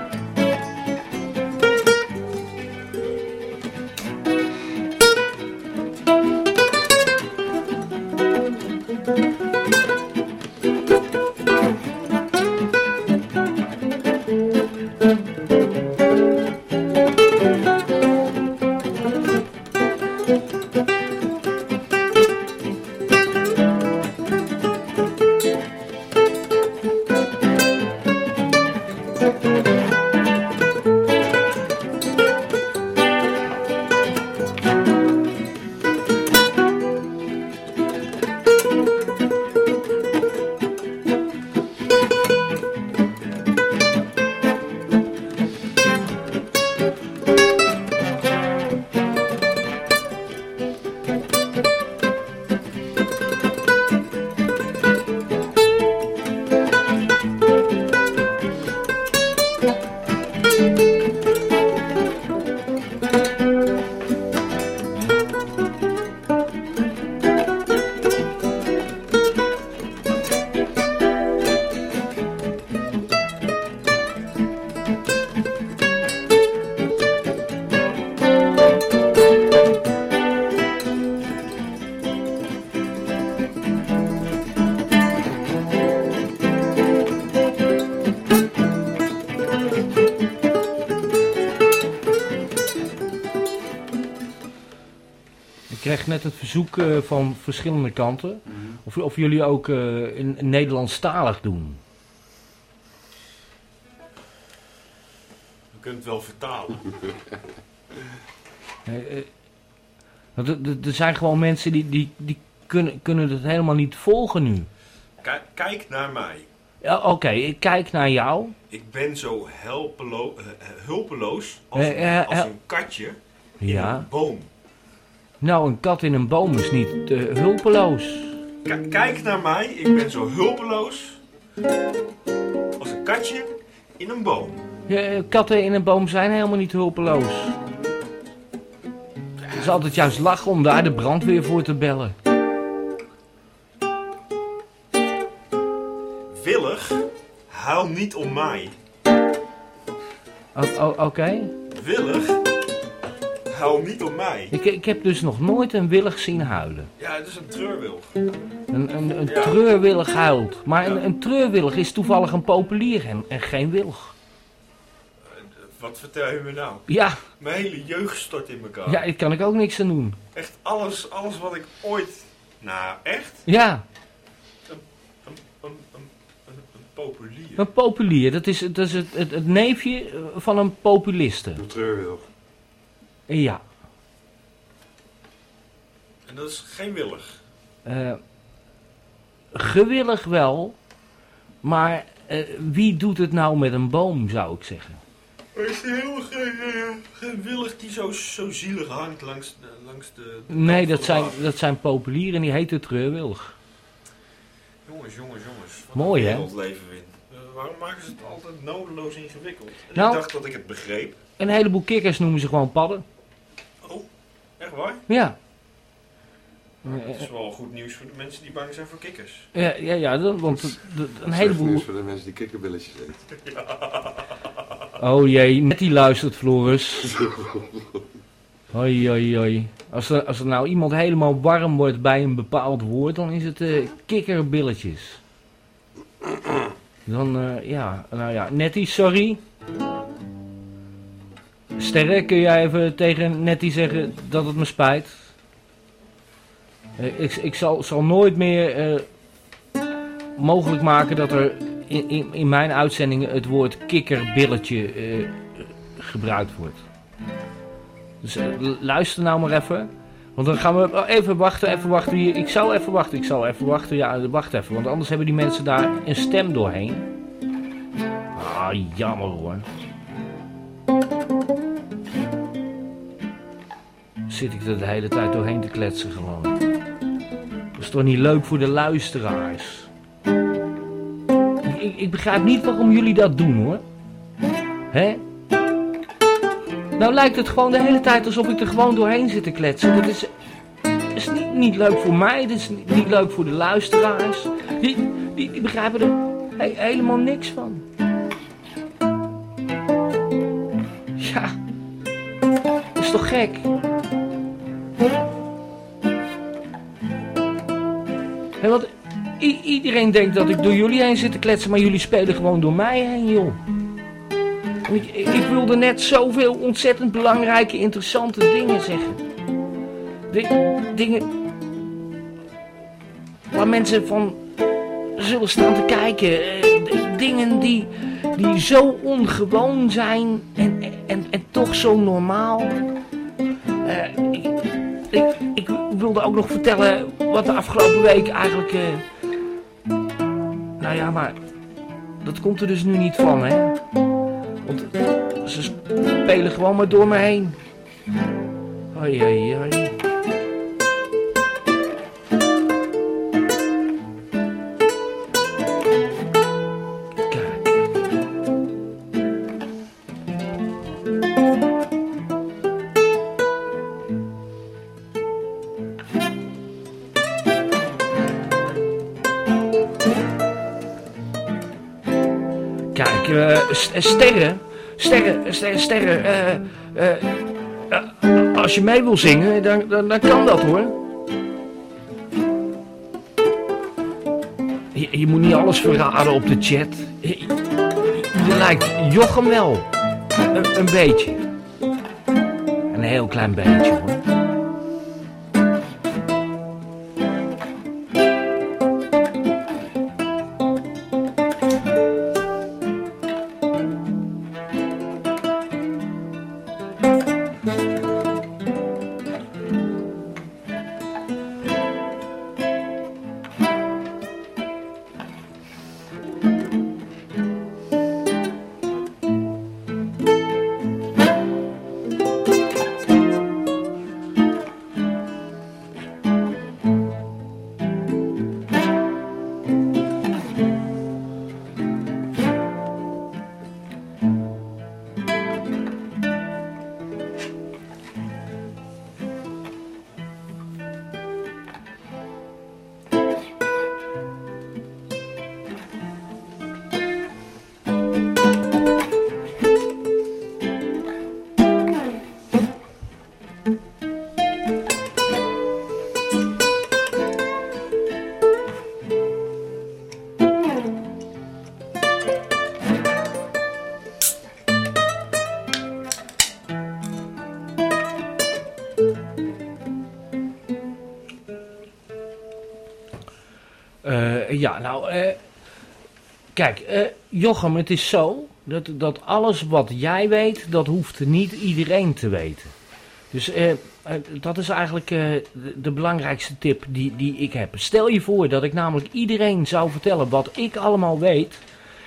Net het verzoek eh, van verschillende kanten. Mhm. Of, of jullie ook eh, in, in Nederlandstalig doen. We kunnen het wel vertalen. Eh, er- zijn gewoon mensen die, die, die kunnen, kunnen het helemaal niet volgen nu. Kijk, kijk naar mij. Ja, Oké, ik kijk naar jou. Ik ben zo helpelo hulpeloos als, als een katje in Ja. een boom. Nou, een kat in een boom is niet eh, hulpeloos. K- kijk naar mij, ik ben zo hulpeloos als een katje in een boom. Ja, eh, katten in een boom zijn helemaal niet hulpeloos. Het is altijd juist lachen om daar de brandweer voor te bellen. Willig, huil niet om mij. Oké. Willig, huil niet om mij. Ik, ik heb dus nog nooit een willig zien huilen. Ja, het is een treurwilg. Een, een, een Ja. treurwillig huilt. Maar een, Ja. een treurwillig is toevallig een populier en, en geen wilg. Eh, Wat vertel je me nou? Ja, Mijn hele jeugd stort in elkaar. ja, daar kan ik ook niks aan doen. Echt alles, alles wat ik ooit... Nou, echt? Ja, Een, een, een, een, een populier. een populier, dat is, dat is het, het, het neefje eh, van een populiste. Een treurwilg. Ja. En dat is geen willig. Eh, gewillig wel, maar eh, wie doet het nou met een boom, zou ik zeggen. Er is helemaal geen, eh, geen willig die zo, zo zielig hangt langs de... Langs de Nee, dat zijn, dat zijn populieren en die heten treurwillig. Jongens, jongens, jongens. Mooi, hè? leven in. Eh, waarom maken ze het altijd nodeloos ingewikkeld? En Nou- ik dacht dat ik het begreep. Een heleboel kikkers noemen ze gewoon padden. Echt waar? Ja. Dat is wel goed nieuws voor de mensen die bang zijn voor kikkers. Ja, ja, ja dat- want het- het- een Slecht heleboel... nieuws voor de mensen die kikkerbilletjes eten. Oh jee, net die luistert, Floris. Hoi, hoi, hoi. Als er, als er nou iemand helemaal warm wordt bij een bepaald woord, dan is het eh, kikkerbilletjes. Dan, eh, ja, nou ja, Nettie, sorry. Sterre, kun jij even tegen Nettie zeggen dat het me spijt? Eh, ik, ik zal, zal nooit meer eh, mogelijk maken dat er in, in, in mijn uitzendingen het woord kikkerbilletje eh, gebruikt wordt. Dus luister nou maar even. Want dan gaan we oh, even wachten, even wachten. Hier. Ik zal even wachten, ik zal even wachten. Ja, wacht even. Want anders hebben die mensen daar een stem doorheen. Ah, jammer hoor. Zit ik er de hele tijd doorheen te kletsen gewoon. Dat is toch niet leuk voor de luisteraars. Ik, ik, begrijp niet waarom jullie dat doen hoor. Hè? Nou lijkt het gewoon de hele tijd alsof ik er gewoon doorheen zit te kletsen. Dat is, is niet, niet leuk voor mij, dat is niet, leuk voor de luisteraars. Die, die, begrijpen er he- helemaal niks van. Ja, is toch gek? Hé, want iedereen denkt dat ik door jullie heen zit te kletsen, maar jullie spelen gewoon door mij heen, joh. Ik, ik wilde net zoveel ontzettend belangrijke, interessante dingen zeggen. Di- dingen waar mensen van zullen staan te kijken. Eh, dingen die, die zo ongewoon zijn en, en, en toch zo normaal. Eh, ik wilde ook nog vertellen wat de afgelopen week eigenlijk... eh, nou ja, maar dat komt er dus nu niet van, hè. Want ze spelen gewoon maar door me heen. Hoi, hoi, hoi. Sterren, sterren, sterren, sterren. eh, eh, eh, als je mee wil zingen, dan, dan, kan dat hoor. Je, je moet niet alles verraden op de chat. Je, je lijkt Jochem wel. Een, een beetje. Een heel klein beetje hoor. Ja, nou, eh, kijk, eh, Jochem, het is zo dat, dat alles wat jij weet, dat hoeft niet iedereen te weten. Dus eh, eh, dat is eigenlijk eh, de, de belangrijkste tip die, die ik heb. Stel je voor dat ik namelijk iedereen zou vertellen wat ik allemaal weet,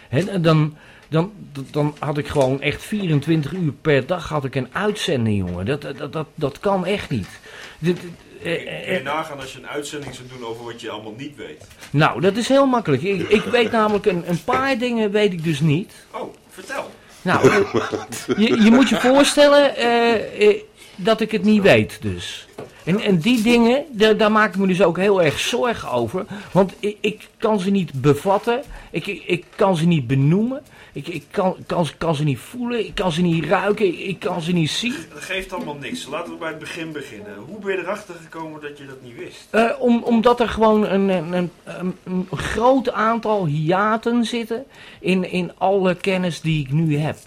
hè, dan, dan, dan had ik gewoon echt 24 uur per dag had ik een uitzending, jongen. Dat, dat, dat, dat kan echt niet. Dit, eh, Kun eh, je nagaan als je een uitzending zou doen over wat je allemaal niet weet? nou, dat is heel makkelijk. Ik, ik weet namelijk een, een paar dingen weet ik dus niet. Oh, vertel. Nou, eh, je, je moet je voorstellen eh, eh, dat ik het niet weet dus. En, en die dingen, daar, daar maak ik me dus ook heel erg zorgen over. Want ik, ik kan ze niet bevatten. Ik, ik, ik kan ze niet benoemen. Ik, ik kan, kan, ze- kan ze niet voelen. Ik kan ze niet ruiken. Ik, ik kan ze niet zien. Dat geeft allemaal niks. Laten we bij het begin beginnen. Hoe ben je erachter gekomen dat je dat niet wist? Eh, om, omdat er gewoon een, een, een, een, een groot aantal hiaten zitten in, in alle kennis die ik nu heb.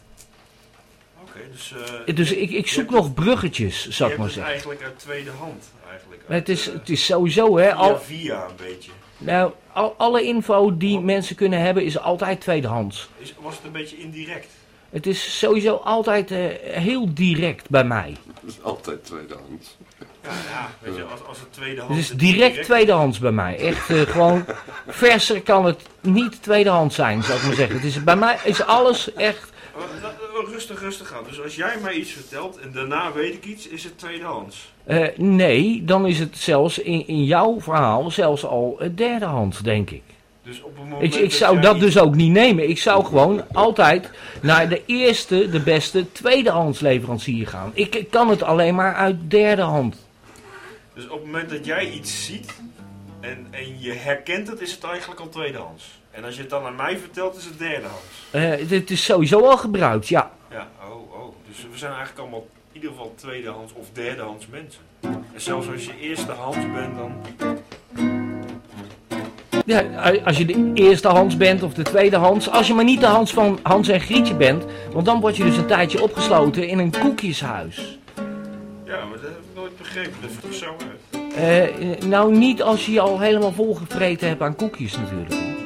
Dus... eh, Dus ik, ik zoek nog bruggetjes, zou ik maar hebt het zeggen. eigenlijk uit tweede hand. Eigenlijk. Het is, Uit, eh, het is sowieso, hè. via, Al, via een beetje. nou, al, alle info die mensen kunnen hebben is altijd tweedehands. Is, was het een beetje indirect? Het is sowieso altijd eh, heel direct bij mij. Dat is altijd tweedehands. Ja, ja weet je, als, als het tweede hand Het is direct tweedehands bij mij. Echt eh, gewoon, verser kan het niet tweedehands zijn, zou ik maar zeggen. Het is, bij mij is alles echt, Rustig, rustig aan. Dus als jij mij iets vertelt en daarna weet ik iets, is het tweedehands. eh, nee, dan is het zelfs in, in jouw verhaal zelfs al het derdehands, denk ik. Dus op een moment Ik, ik zou dat dus ook niet nemen. Ik zou gewoon altijd naar de eerste, de beste tweedehands leverancier gaan. Ik, ik kan het alleen maar uit derde hand. Dus op het moment dat jij iets ziet en, en je herkent het, is het eigenlijk al tweedehands. En als je het dan aan mij vertelt, is het derdehands. Eh, dit is sowieso al gebruikt, ja. Ja, oh, oh. Dus we zijn eigenlijk allemaal in ieder geval tweedehands of derdehands mensen. En zelfs als je eerstehands bent, dan... ja. Als je de eerste hands bent of de tweede hands. Als je maar niet de hands van Hans en Grietje bent. Want dan word je dus een tijdje opgesloten in een koekjeshuis. Ja, maar dat heb ik nooit begrepen. Dat ziet er zo uit. Eh, nou, niet als je je al helemaal volgevreten hebt aan koekjes natuurlijk.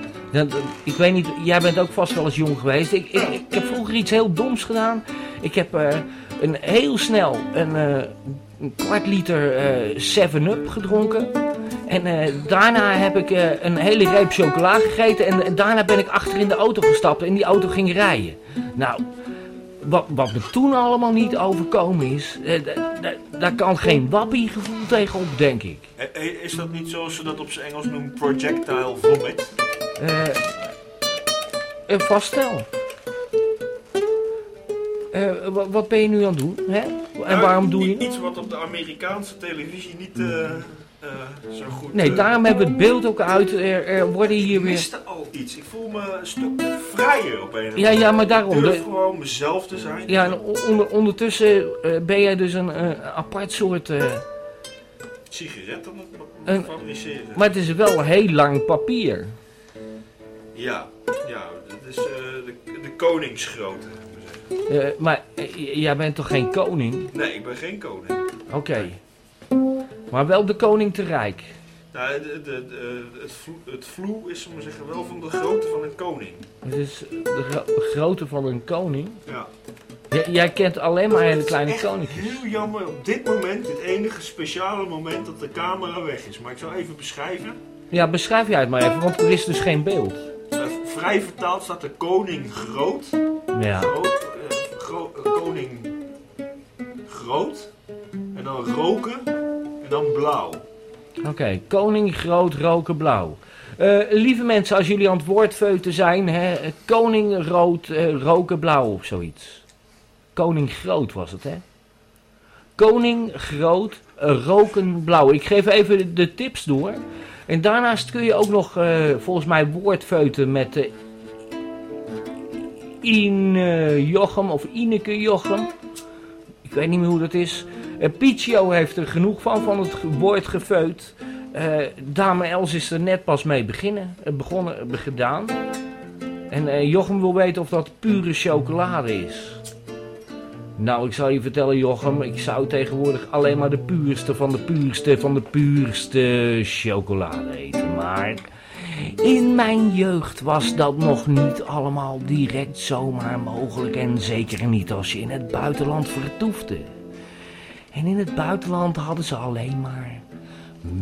Ik weet niet, jij bent ook vast wel eens jong geweest. Ik, ik, heb vroeger iets heel doms gedaan. Ik heb eh, een, heel snel een, eh, een kwart liter eh 7-up gedronken. En eh, daarna heb ik eh, een hele reep chocola gegeten. En, daarna ben ik achter in de auto gestapt en die auto ging rijden. Nou, wat, wat me toen allemaal niet overkomen is, eh, daar kan geen wappie gevoel tegenop, denk ik. Eh, eh, Is dat niet zoals ze dat op zijn Engels noemen, projectile vomit? Eh een vaststel. Eh, wa- wat ben je nu aan het doen? Hè? En Nou, waarom doe je? Iets wat op de Amerikaanse televisie niet eh, zo goed... Nee, daarom hebben we het beeld ook uit. Er, er worden Ik hier weer... miste al iets. Ik voel me een stuk vrijer op een Ja, ja, maar daarom. Ik durf De- gewoon mezelf te zijn. ja, en onder, ondertussen ben jij dus een apart soort... Sigaret aan het fabriceren. maar het is wel heel lang papier. Ja, ja, dat is eh, de, de koningsgrootte. Eh, maar eh, jij bent toch geen koning? Nee, ik ben geen koning. Oké. Maar wel de koning te rijk. Nou, de, de, de- het, vlo, het vloe is om te zeggen, wel van de grootte van een koning. Het is de gro- grootte van een koning. Ja. J- jij kent alleen maar hele kleine koninkjes. heel jammer op dit moment, dit enige speciale moment dat de camera weg is. Maar ik zal even beschrijven. Ja, beschrijf jij het maar even, want er is dus geen beeld. Eh, vrij vertaald staat de koning groot. Ja. Groot, eh, gro- eh, koning groot. En dan roken. En dan blauw. Oké, koning groot, roken, blauw. Lieve mensen, als jullie aan het woordfeuten zijn, hè, koning rood, roken, blauw of zoiets. Koning groot was het, hè? Koning groot, roken, blauw. Ik geef even de tips door. En daarnaast kun je ook nog, eh, volgens mij, woordfeuten met eh Ine Jochem of Ineke Jochem. Ik weet niet meer hoe dat is. Eh, Pichio heeft er genoeg van, van het woord gefeut. Eh, Dame Els is er net pas mee beginnen, eh, begonnen, eh, gedaan. En eh, Jochem wil weten of dat pure chocolade is. Nou, ik zal je vertellen, Jochem, ik zou tegenwoordig alleen maar de puurste van de puurste van de puurste chocolade eten. Maar In mijn jeugd was dat nog niet allemaal direct zomaar mogelijk en zeker niet als je in het buitenland vertoefde. En in het buitenland hadden ze alleen maar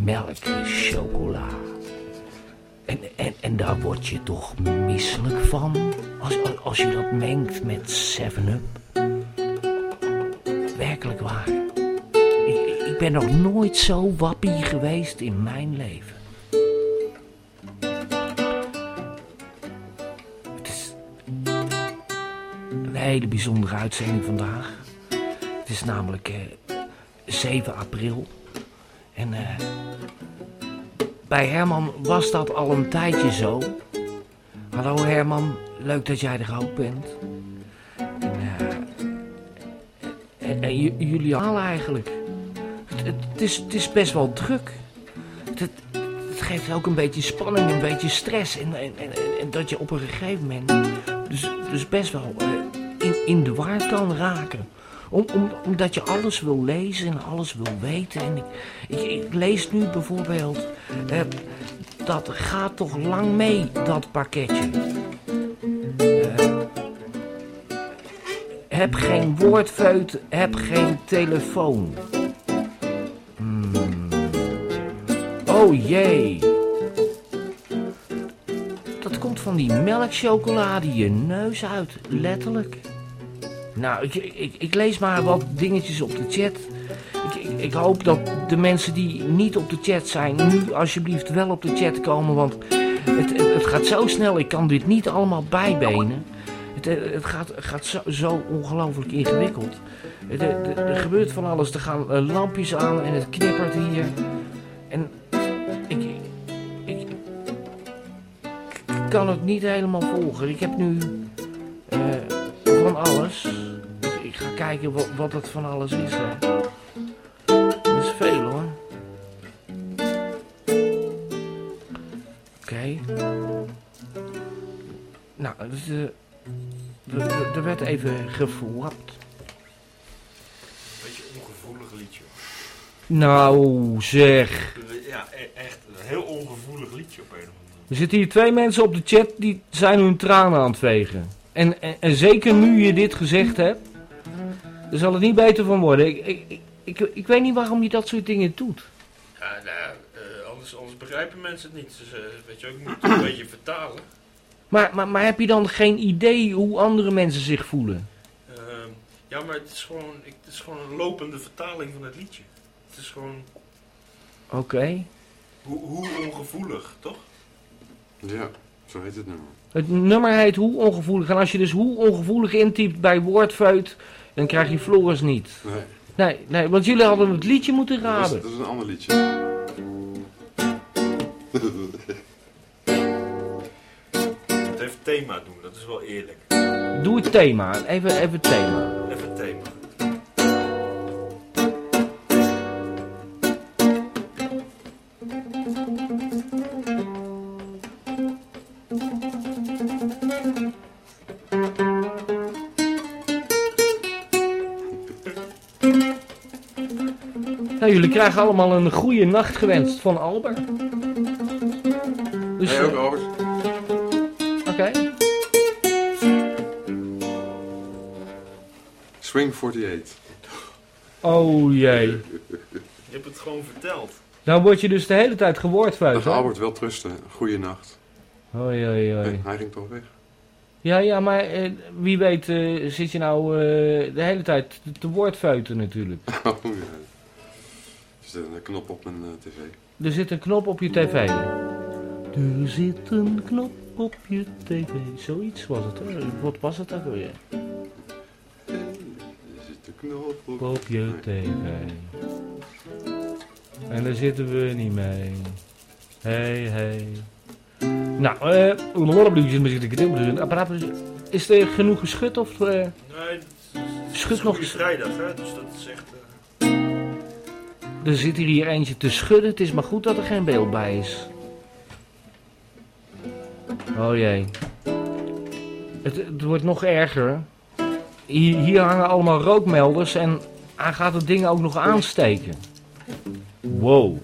melkchocola. En, en, en daar word je toch misselijk van als, als je dat mengt met 7-Up. Werkelijk waar. Ik, ben nog nooit zo wappie geweest in mijn leven. Het is een hele bijzondere uitzending vandaag. Het is namelijk eh, 7 april. En eh, bij Herman was dat al een tijdje zo. Hallo Herman, leuk dat jij er ook bent. En, eh, en, en j- jullie allemaal eigenlijk. Het, is, het is best wel druk. Het, het, geeft ook een beetje spanning, een beetje stress. En, en, en, dat je op een gegeven moment dus, dus best wel eh, in, in de war kan raken. Om, om, omdat je alles wil lezen en alles wil weten. En ik, ik, lees nu bijvoorbeeld... eh, dat gaat toch lang mee, dat pakketje. Heb geen woordfeut, heb geen telefoon. Hmm. Oh jee. Dat komt van die melkchocolade je neus uit, letterlijk. Nou, ik, ik, ik lees maar wat dingetjes op de chat. Ik, ik, hoop dat de mensen die niet op de chat zijn, nu alsjeblieft wel op de chat komen. Want het, het gaat zo snel, ik kan dit niet allemaal bijbenen. Het, eh, het gaat, gaat zo, zo ongelooflijk ingewikkeld. Het, er- er- gebeurt van alles. Er gaan eh, lampjes aan en het knippert hier. En ik, ik, kan het niet helemaal volgen. Ik heb nu eh, van alles. Ik, ik ga kijken wat, wat het van alles is. Hè. Dat is veel hoor. Oké. Nou, dus, eh, er- er- er werd even geflapt. Beetje ongevoelig liedje. Nou, zeg. Ja, e- echt een heel ongevoelig liedje op een of andere manier. Er zitten hier twee mensen op de chat die zijn hun tranen aan het vegen. En, en, en zeker nu je dit gezegd hebt, daar zal het niet beter van worden. Ik, ik, ik, ik, ik weet niet waarom je dat soort dingen doet. Ja, nou, eh, anders, anders begrijpen mensen het niet. Dus eh, weet je ook, je moet het een beetje vertalen. Maar, maar, maar heb je dan geen idee hoe andere mensen zich voelen? Ehm, ja, maar het is, gewoon, ik, het is gewoon een lopende vertaling van het liedje. Het is gewoon Oké. hoe, hoe ongevoelig, toch? Ja, zo heet het nummer. Het nummer heet Hoe Ongevoelig. En als je dus Hoe Ongevoelig intypt bij Woordfeut, dan krijg je Floris niet. Nee, Nee, nee, want jullie hadden het liedje moeten dat is, raden. dat is een ander liedje. Het even thema doen, dat is wel eerlijk. Doe het thema. Even, even thema. Even het thema. Nou, jullie krijgen allemaal een goede nacht gewenst van Albert. Dus, Hey, ook Albert. Swing 48. Oh jee. Je hebt het gewoon verteld. Nou word je dus de hele tijd gewoordvuist, Dag? Albert, wel trusten. Goeienacht. Oei, oei, oei. Hey, hij ging toch weg? Ja, ja, maar eh, wie weet eh, zit je nou eh, de hele tijd te, te woordvuiten natuurlijk. Oh ja. Er zit een knop op mijn eh, tv. Er zit een knop op je tv. Er zit een knop op je tv. Zoiets was het, hè? Wat was het ook weer? Zit een knop op, Op je tv. En daar zitten we niet mee. Hey, hey. Nou, eh... Is er genoeg geschud of... eh, Nee, het is Schud een nog vrijdag, hè? Dus dat is echt... eh, Er zit hier, hier eentje te schudden. Het is maar goed dat er geen beeld bij is. Oh jee. Het, het wordt nog erger. Hier, hier hangen allemaal rookmelders en hij gaat het ding ook nog aansteken. Wow.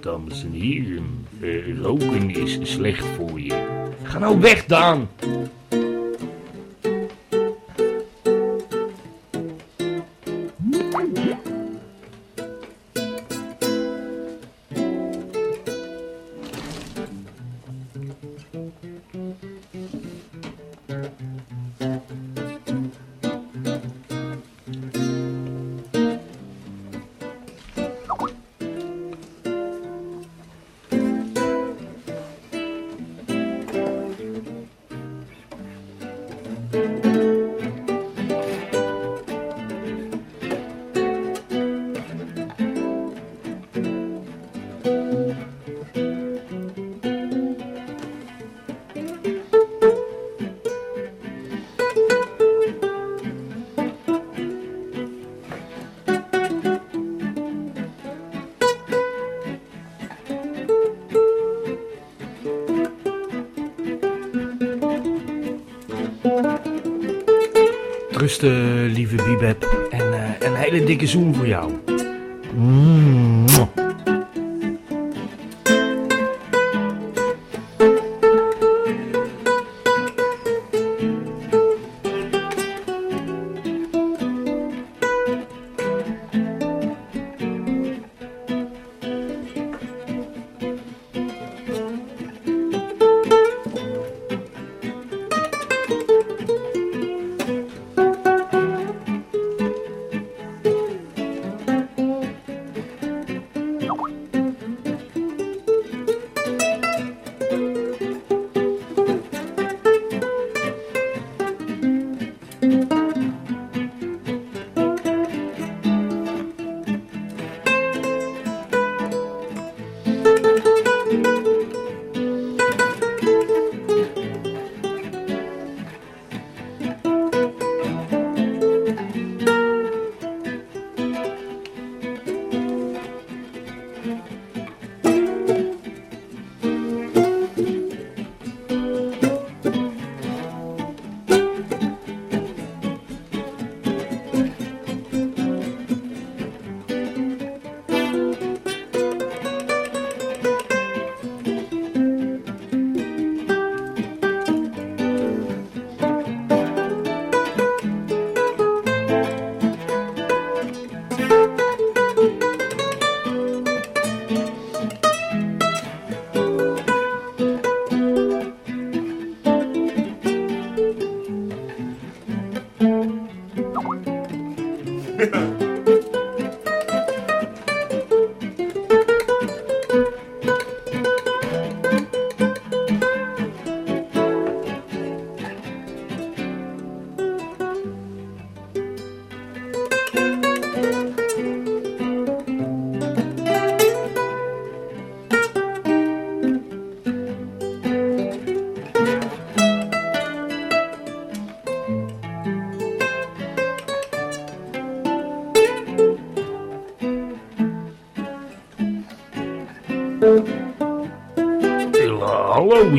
Dames en heren. Eh, roken is slecht voor je. Ga nou weg, Daan! Hele dikke zoen voor jou.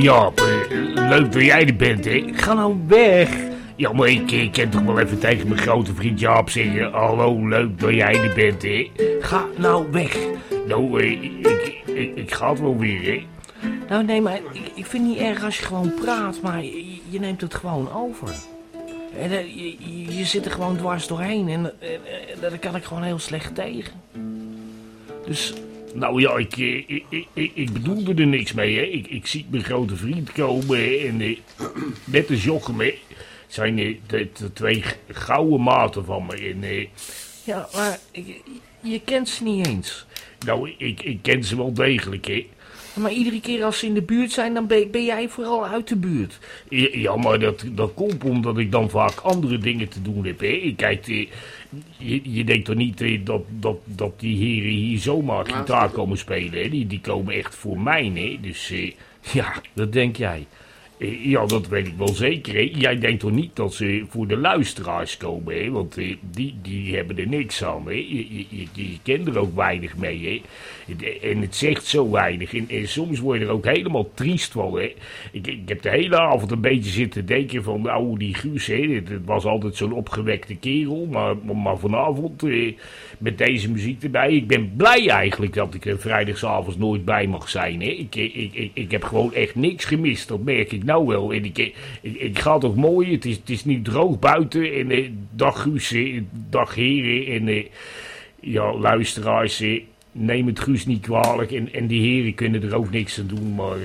Jaap, Eh, leuk dat jij er bent, hè? Ga nou weg. Ja, maar ik, ik toch wel even tegen mijn grote vriend Jaap zeggen... Hallo, leuk dat jij er bent, hè? Ga nou weg. Nou, eh, ik, ik, ik ga het wel weer, hè? Nou, nee, maar ik, ik vind het niet erg als je gewoon praat, maar je, neemt het gewoon over. Eh, je, zit er gewoon dwars doorheen en eh, daar kan ik gewoon heel slecht tegen. Dus nou ja, ik, eh, ik, ik, ik, ik bedoelde er niks mee, hè. Ik, ik zie mijn grote vriend komen en eh, net als Jochem, hè, zijn eh, de, de twee gouden maten van me. En, eh, ja, maar ik- je kent ze niet eens. Nou, ik, ik ken ze wel degelijk, hè. Maar iedere keer als ze in de buurt zijn, dan ben, ben jij vooral uit de buurt. Ja, maar dat, dat komt omdat ik dan vaak andere dingen te doen heb, hè. Ik Kijk, eh, je, je denkt toch niet eh, dat, dat, dat die heren hier zomaar Ja, gitaar komen spelen, hè. Die, die komen echt voor mij, hè. Dus, eh, ja, dat denk jij. Eh, Ja, dat weet ik wel zeker. Hè. Jij denkt toch niet dat ze voor de luisteraars komen, hè? Want eh, die, die hebben er niks aan, hè? Je, je, je, je kent er ook weinig mee, hè? En het zegt zo weinig. En, soms word je er ook helemaal triest van, hè? Ik, ik heb de hele avond een beetje zitten denken van, nou, die Guus, hè? Het, het was altijd zo'n opgewekte kerel. Maar, maar vanavond, eh, met deze muziek erbij, ik ben blij eigenlijk dat ik er vrijdagavond nooit bij mag zijn, hè? Ik, ik, ik, ik heb gewoon echt niks gemist, dat merk ik nou wel. Ik, ik ga toch mooi, het is, het is nu droog buiten. En eh, dag Guus, eh, dag heren. En eh, ja, luisteraars, eh, neem het Guus niet kwalijk. En, en die heren kunnen er ook niks aan doen, maar...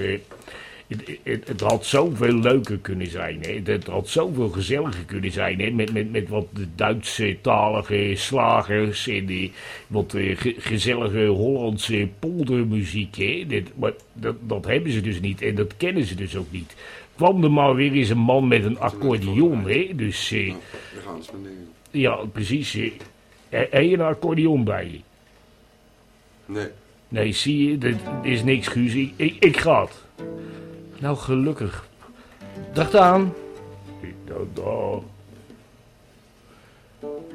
het, het, het had zoveel leuker kunnen zijn. Hè. Het had zoveel gezelliger kunnen zijn. Hè. Met, met, met wat Duitsstalige slagers en die, wat eh, ge- gezellige Hollandse poldermuziek. Hè. Dit, maar dat, dat hebben ze dus niet en dat kennen ze dus ook niet. Kwam er maar weer eens een man met een accordeon. Hè. Dus eh, Nou, we gaan eens met dingen. ja, precies. eh. Heb je een accordeon bij je? Nee. Nee, zie je, dat is niks, Guus. Ik, ik, ik ga het. Nou, gelukkig. Dag Daan. Dag, dag.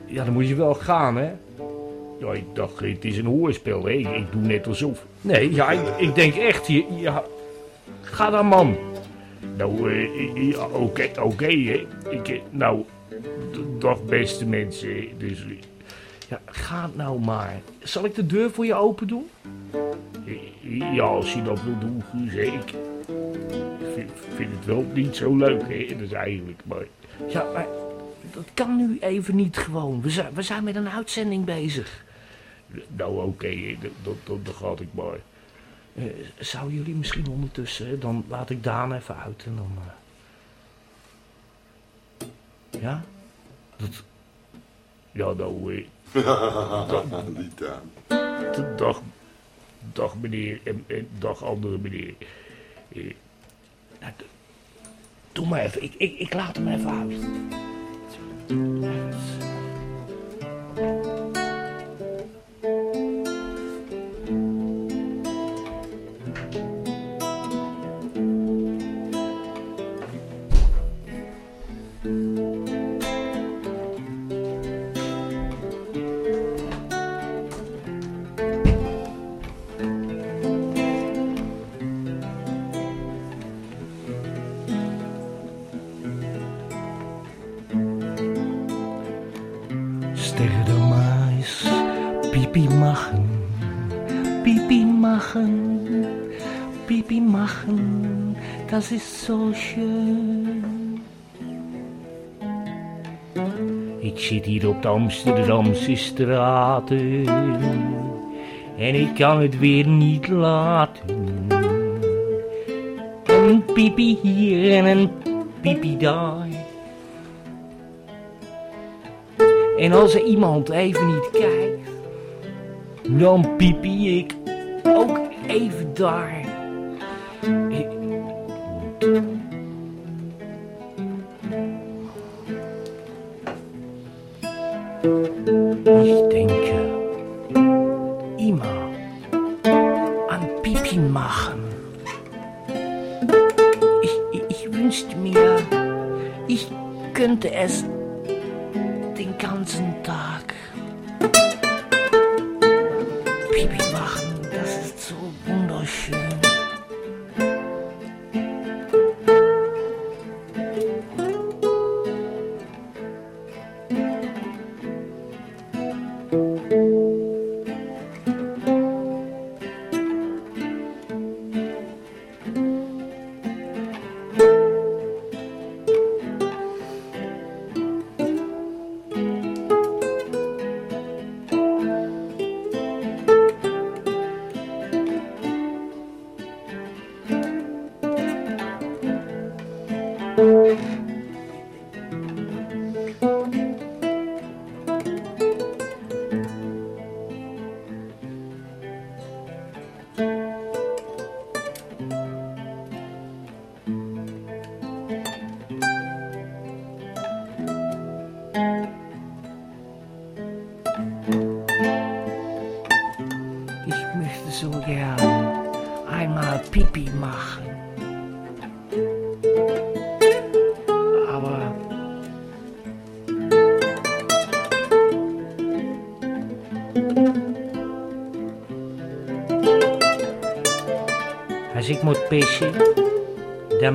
Ja, dan moet je wel gaan, hè? Ja, ik dacht, het is een hoorspel, hè? Ik, ik doe net alsof. Nee, ja, ik, ik denk echt, je, ja, ga dan, man. Nou, eh, ja, oké, oké, hè? Ik, eh, nou, dag beste mensen, dus... eh, ja, ga nou maar. Zal ik de deur voor je open doen? Ja, als je dat wil doen, Guus. hè. Ik vind, vind het wel niet zo leuk, hè. Dat is eigenlijk, maar... Ja, maar dat kan nu even niet gewoon. We zijn, we zijn met een uitzending bezig. Nou, oké, dat, dat, dat, dat gaat ik maar. Eh, zou jullie misschien ondertussen, dan laat ik Daan even uit en dan... eh. Ja? Dat... Ja, nou, eh, Niet aan. Dag, dag meneer en, en dag andere meneer. Eh, nou, doe maar even, ik, ik, ik laat hem even uit. Machen, Pipi machen, das ist so schön. Ik zit hier op de Amsterdamse straten en ik kan het weer niet laten. Een pipi hier en een pipi daar. En als er iemand even niet kijkt, dan piepie ik even daar.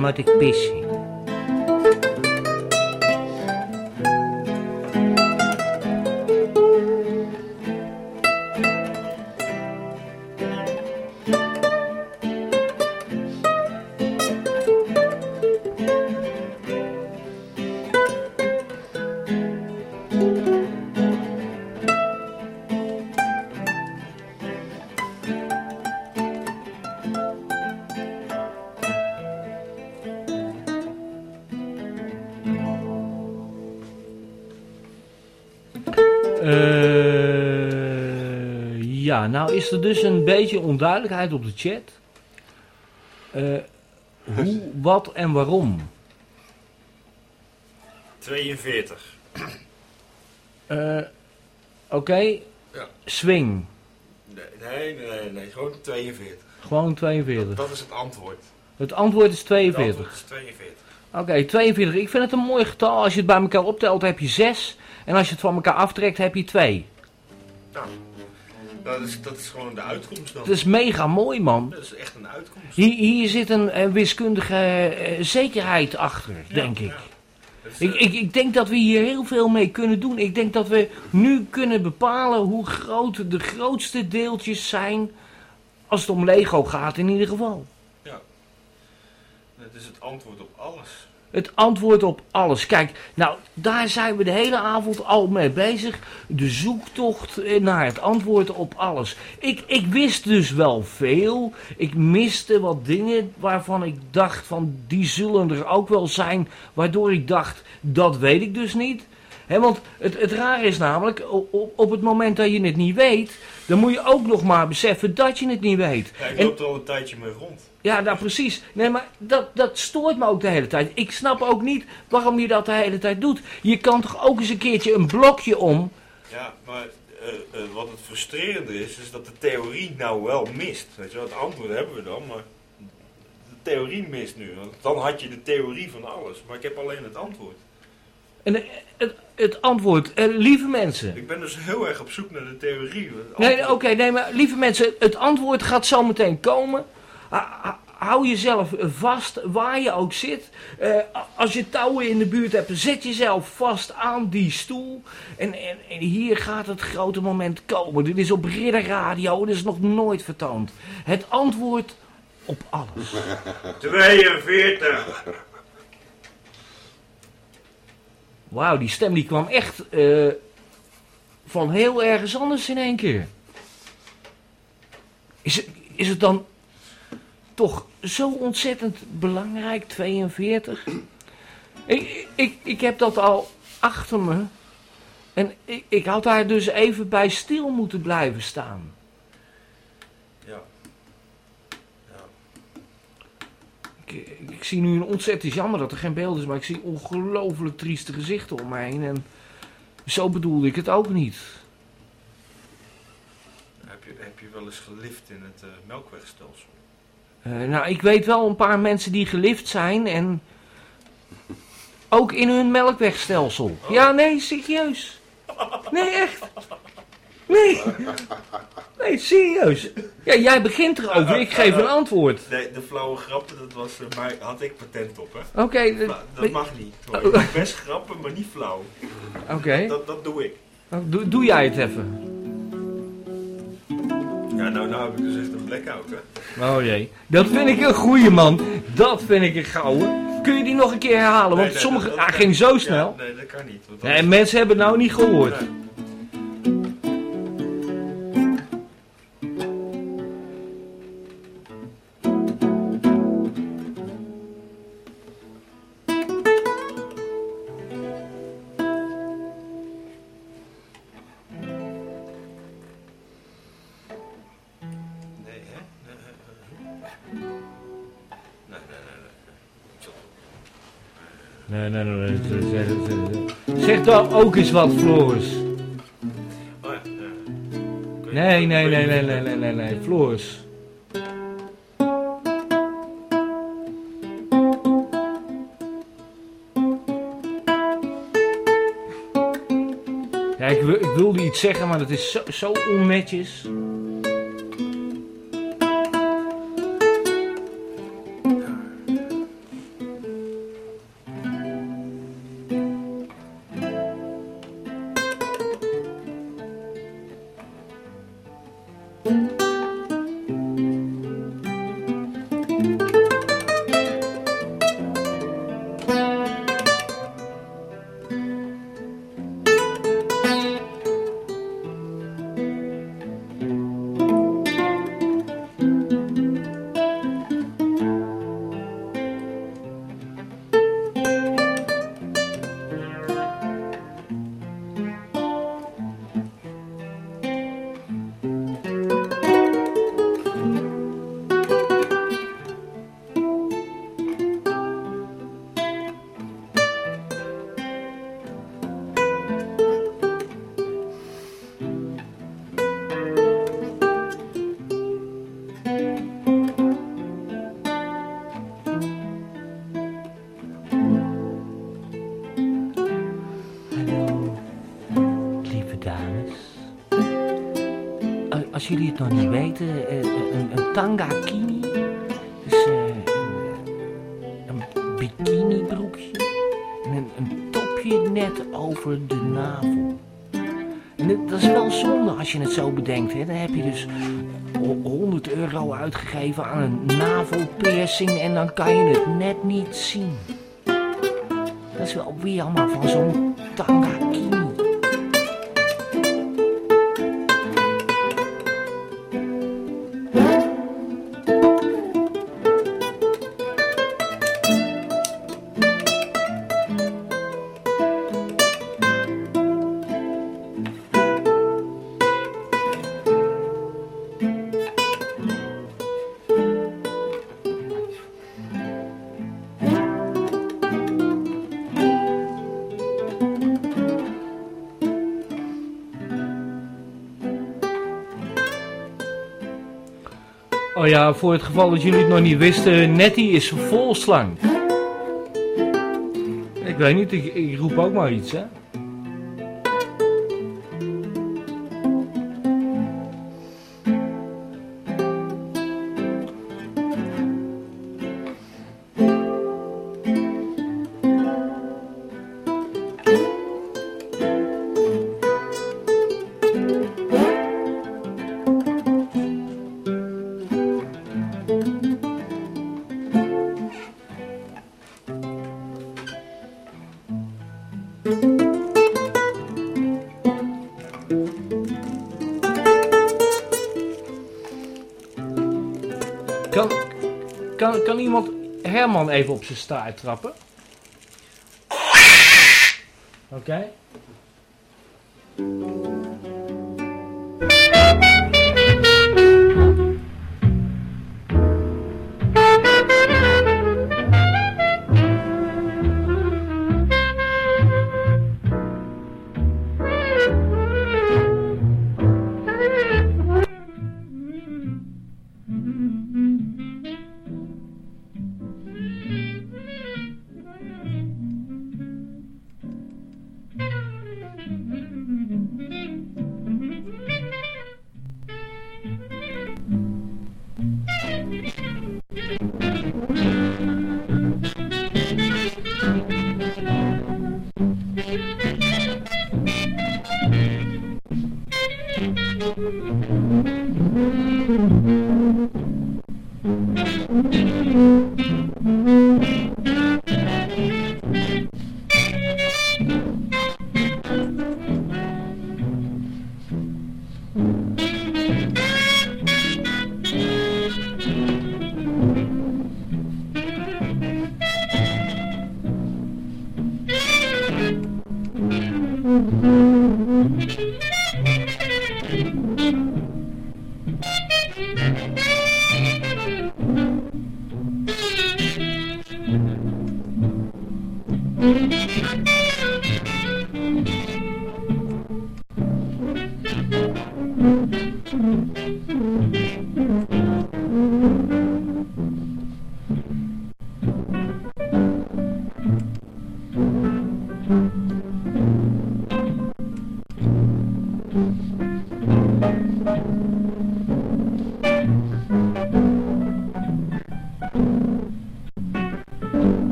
Dan moet nou is er dus een beetje onduidelijkheid op de chat. Eh, hoe, wat en waarom. 42. Eh, Oké, Ja. swing. Nee, nee, nee, nee, gewoon 42. Gewoon 42. Dat is het antwoord. Het antwoord is Het 42. antwoord is 42. Oké, 42. Ik vind het een mooi getal. Als je het bij elkaar optelt heb je 6. En als je het van elkaar aftrekt heb je 2. Nou, dat is, dat is gewoon de uitkomst dan. Dat is mega mooi, man. Dat is echt een uitkomst. Hier, hier zit een eh, wiskundige eh, zekerheid achter, denk ik. Ja. Is, Ik, eh, ik. ik denk dat we hier heel veel mee kunnen doen. Ik denk dat we nu kunnen bepalen hoe groot de grootste deeltjes zijn. Als het om Lego gaat, in ieder geval. Het is het antwoord op alles. Het antwoord op alles. Kijk, nou, daar zijn we de hele avond al mee bezig. De zoektocht naar het antwoord op alles. Ik, ik wist dus wel veel. Ik miste wat dingen waarvan ik dacht van die zullen er ook wel zijn. Waardoor ik dacht, dat weet ik dus niet. Hè, want het, het raar is namelijk, op, op het moment dat je het niet weet, dan moet je ook nog maar beseffen dat je het niet weet. Ja, ik loop er al een tijdje mee rond. ja, nou precies. Nee, maar dat, dat stoort me ook de hele tijd. Ik snap ook niet waarom je dat de hele tijd doet. Je kan toch ook eens een keertje een blokje om. Ja, maar eh, eh, wat het frustrerende is, is dat de theorie nou wel mist. Weet je wel, het antwoord hebben we dan, maar de theorie mist nu. Want dan had je de theorie van alles, maar ik heb alleen het antwoord. En eh, het, het antwoord, eh, lieve mensen. Ik ben dus heel erg op zoek naar de theorie. Nee, oké, nee, maar lieve mensen, het antwoord gaat zo meteen komen. Ha- Hou jezelf vast waar je ook zit. Eh, als je touwen in de buurt hebt, zet jezelf vast aan die stoel. En, en, en hier gaat het grote moment komen. Dit is op Ridder Radio, dit is nog nooit vertoond. Het antwoord op alles. 42! Wauw, die stem die kwam echt eh, van heel ergens anders in één keer. Is het, is het dan toch zo ontzettend belangrijk, 42? Ik, ik, ik heb dat al achter me. En ik, ik had daar dus even bij stil moeten blijven staan. Ja. ja. Ik, ik zie nu een ontzettend jammer dat er geen beeld is, maar ik zie ongelooflijk trieste gezichten om me heen. En zo bedoelde ik het ook niet. Heb, je, heb je wel eens gelift in het eh, melkwegstelsel? Eh, nou, ik weet wel een paar mensen die gelift zijn en ook in hun melkwegstelsel. Ja, nee, serieus. Nee, echt. Nee. Nee, serieus. Ja, jij begint erover, ik geef een antwoord. Nee, de flauwe grappen, dat was, eh, maar had ik patent op, hè? Oké, dat mag niet. hoor. Ik mag best grappen, maar niet flauw. oké. Dat, dat doe ik. Nou, Doe, doe jij het even. Ja, nou, nou heb ik dus echt een blackout, hè? Oh jee. Dat vind ik een goeie man. Dat vind ik een gouden. Kun je die nog een keer herhalen? Want Nee, nee, sommige... dat- kan- ging zo ja, snel. nee, dat kan niet. want en mensen hebben het nou niet gehoord. Ook eens wat, Floris. Nee, nee, nee, nee, nee, nee, nee, nee. Ik wilde iets zeggen, maar dat is zo, zo onnetjes. En dan kan je het net niet zien. Voor het geval dat jullie het nog niet wisten, Nettie is vol slank. Ik weet niet, ik roep ook maar iets, hè. Even op zijn staart trappen?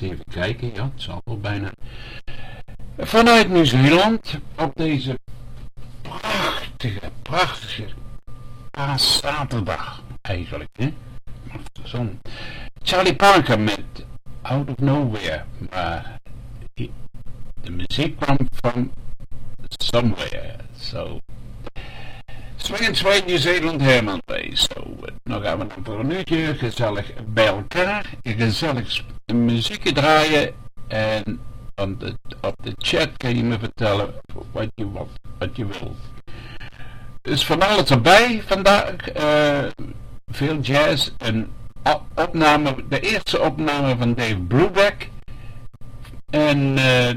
Even kijken. Ja, het zal wel bijna. Vanuit Nieuw-Zeeland op deze prachtige, prachtige paaszaterdag eigenlijk. Hè? Zon. Charlie Parker met Out of Nowhere. Maar de muziek kwam van Somewhere. So. Swing and Swing New Zealand Herman Way. So, nog gaan we voor een uurtje gezellig bij elkaar. Gezellig muziek draaien. En op de, chat kan je me vertellen wat je, wat, wat je wil. Dus van alles erbij vandaag. Uh, veel jazz. Een opname, de eerste opname van Dave Brubeck. En uh,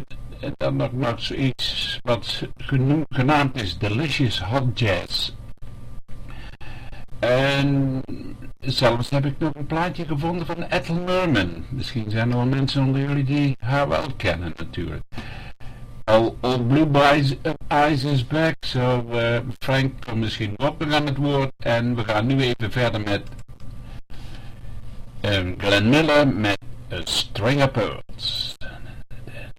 dan nog, nog zoiets wat genoemd, genaamd is Delicious Hot Jazz. En zelfs heb ik nog een plaatje gevonden van Ethel Merman. Misschien zijn er wel mensen onder jullie die haar wel kennen natuurlijk. All Blue Eyes, eyes is back, uh, Frank misschien ook nog aan het woord. En we gaan nu even verder met um, Glenn Miller met A String of Pearls.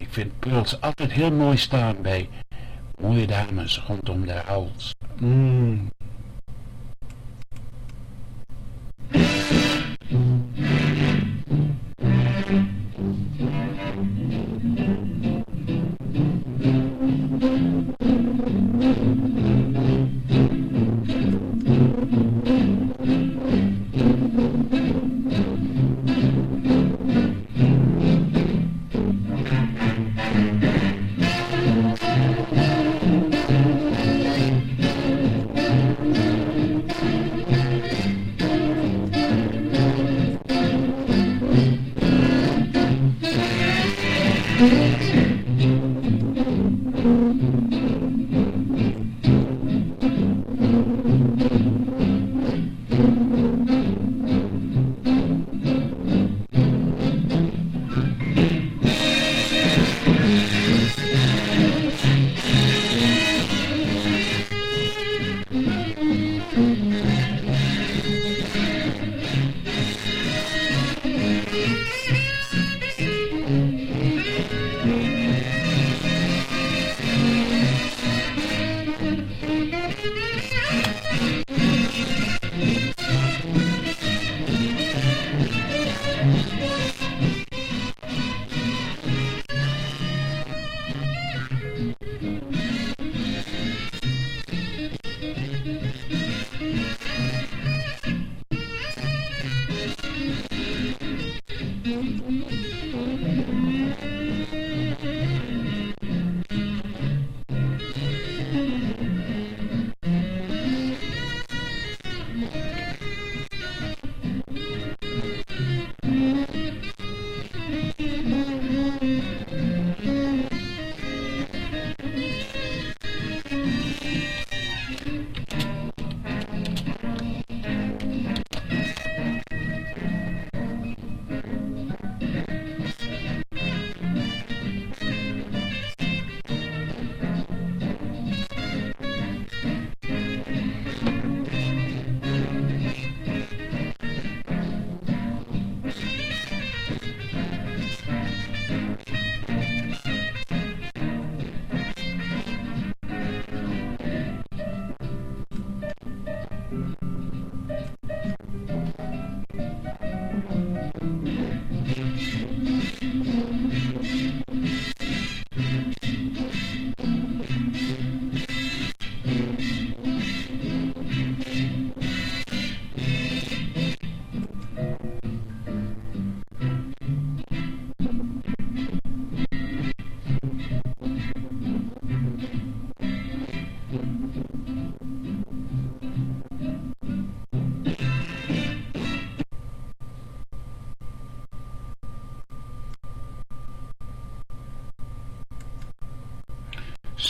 Ik vind pearls altijd heel mooi staan bij mooie dames rondom de hals. Mm.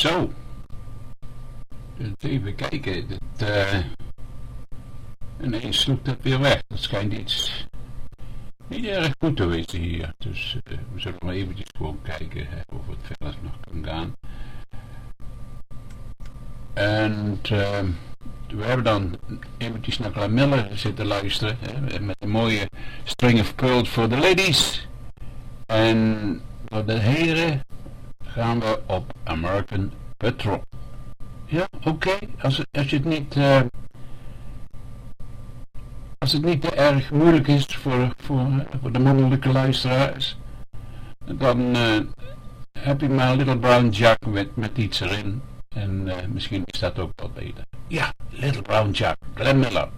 Zo. Even kijken. Dat, uh, ineens sloeg dat weer weg. Dat schijnt iets niet erg goed te wezen hier. Dus uh, we zullen maar eventjes gewoon kijken hè, of het verder nog kan gaan. En uh, we hebben dan eventjes naar Miller zitten luisteren. Hè, met een mooie String of Pearls voor de ladies. En voor de heren gaan we op American Patrol. Ja, oké. Als, als je het niet... eh, als het niet te erg moeilijk is voor, voor, voor de mannelijke luisteraars, dan eh, heb je maar Little Brown Jack met, met iets erin. En eh, misschien is dat ook wat beter. Ja, Little Brown Jack, Glenn Miller.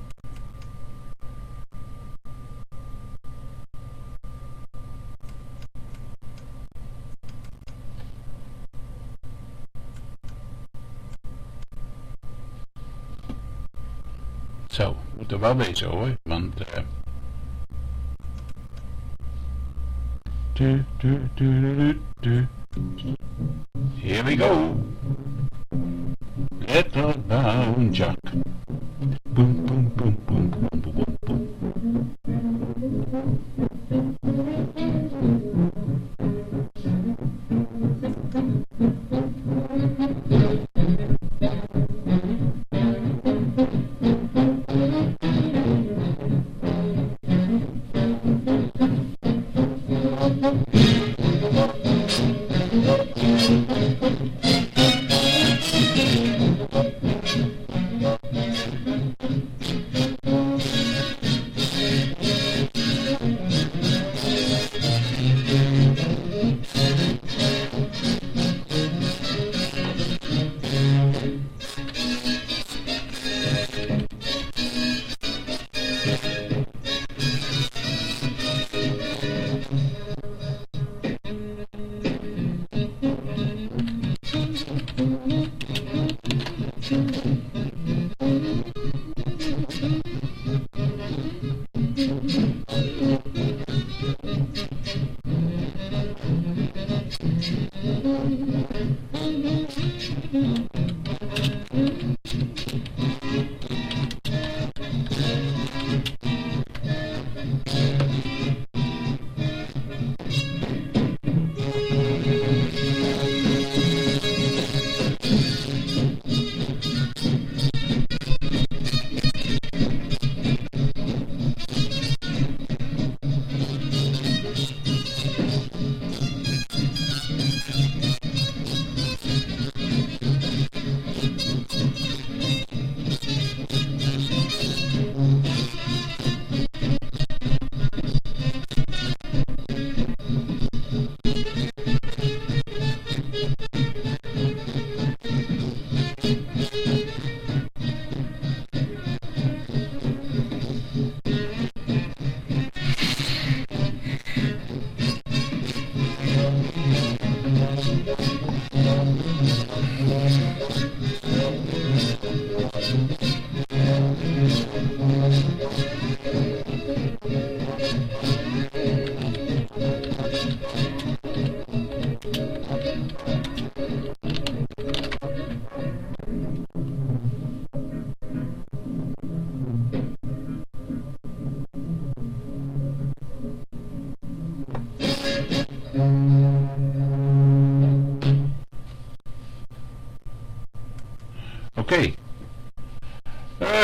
Zo, moet er wel wezen hoor, want... du, du, du, du, du, du. Here we go. Little brown Jack. Boom, boom, boom, boom,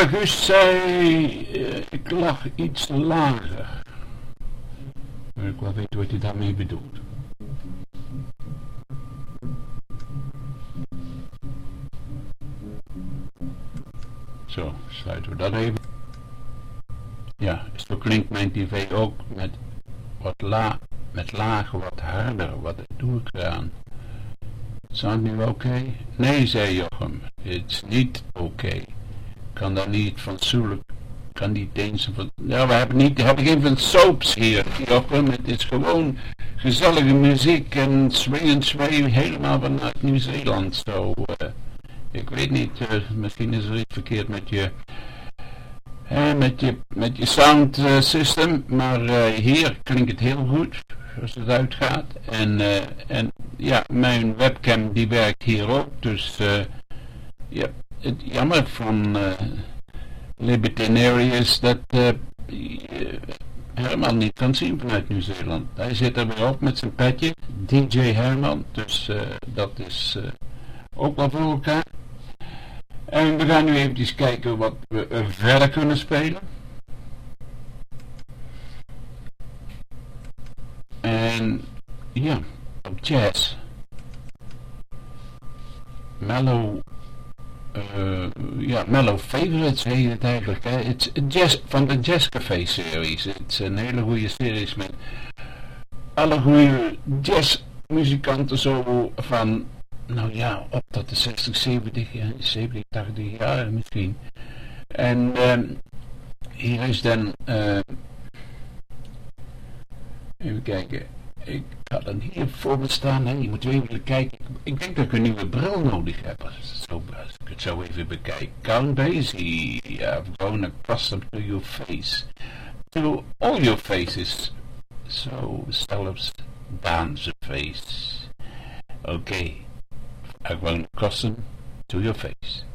Guus zei, eh, ik lag iets lager. Ik wil weten wat hij daarmee bedoelt. Zo, sluiten we dat even. Ja, zo klinkt mijn tv ook met wat la, met lager, wat harder. Wat doe ik eraan? Sound nu oké? Nee, zei Jochem. Het is niet. Kan niet fatsoenlijk... Kan niet eens van... Ja, we hebben, niet, hebben geen van soaps hier, Jochem. Het is gewoon gezellige muziek en swing sway helemaal vanuit Nieuw-Zeeland. Zo, eh, ik weet niet, eh, misschien is er iets verkeerd met je... met je, met je sound eh, system, maar hier klinkt het heel goed als het uitgaat. En, en ja, mijn webcam die werkt hier ook, dus ja, het jammer van eh Libertarian is dat eh, Herman niet kan zien vanuit Nieuw-Zeeland. Hij zit er weer op met zijn petje, DJ Herman, dus eh, dat is eh, ook wel voor elkaar. En we gaan nu eventjes kijken wat we eh, verder kunnen spelen. En ja, op jazz. Mellow, eh, ja, Mellow Favorites heet het eigenlijk. Hè. Het is jazz, van de Jazzcafé series. Het is een hele goede series met alle goede jazzmuzikanten zo van, nou ja, op tot de 60, 70, ja, 70, 80 jaar misschien. En ehm, hier is dan, eh, even kijken, ik had dan hier voor me staan, hè, je moet even kijken, ik denk dat ik een nieuwe bril nodig heb, als, zo, ik het zo even bekijk. Count Basie, I've grown accustomed to your face, to all your faces, so zelfs Daan's face. Okay, I've grown accustomed to your face.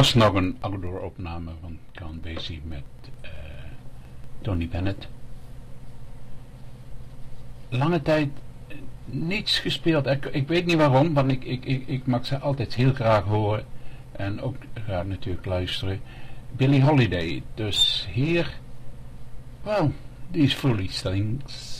Was nog een outdoor opname van Count Basie met eh, Tony Bennett. Lange tijd eh, niets gespeeld. Ik, ik weet niet waarom, want ik, ik, ik, ik mag ze altijd heel graag horen. En ook graag natuurlijk luisteren. Billie Holiday. Dus hier, well, these foolish things.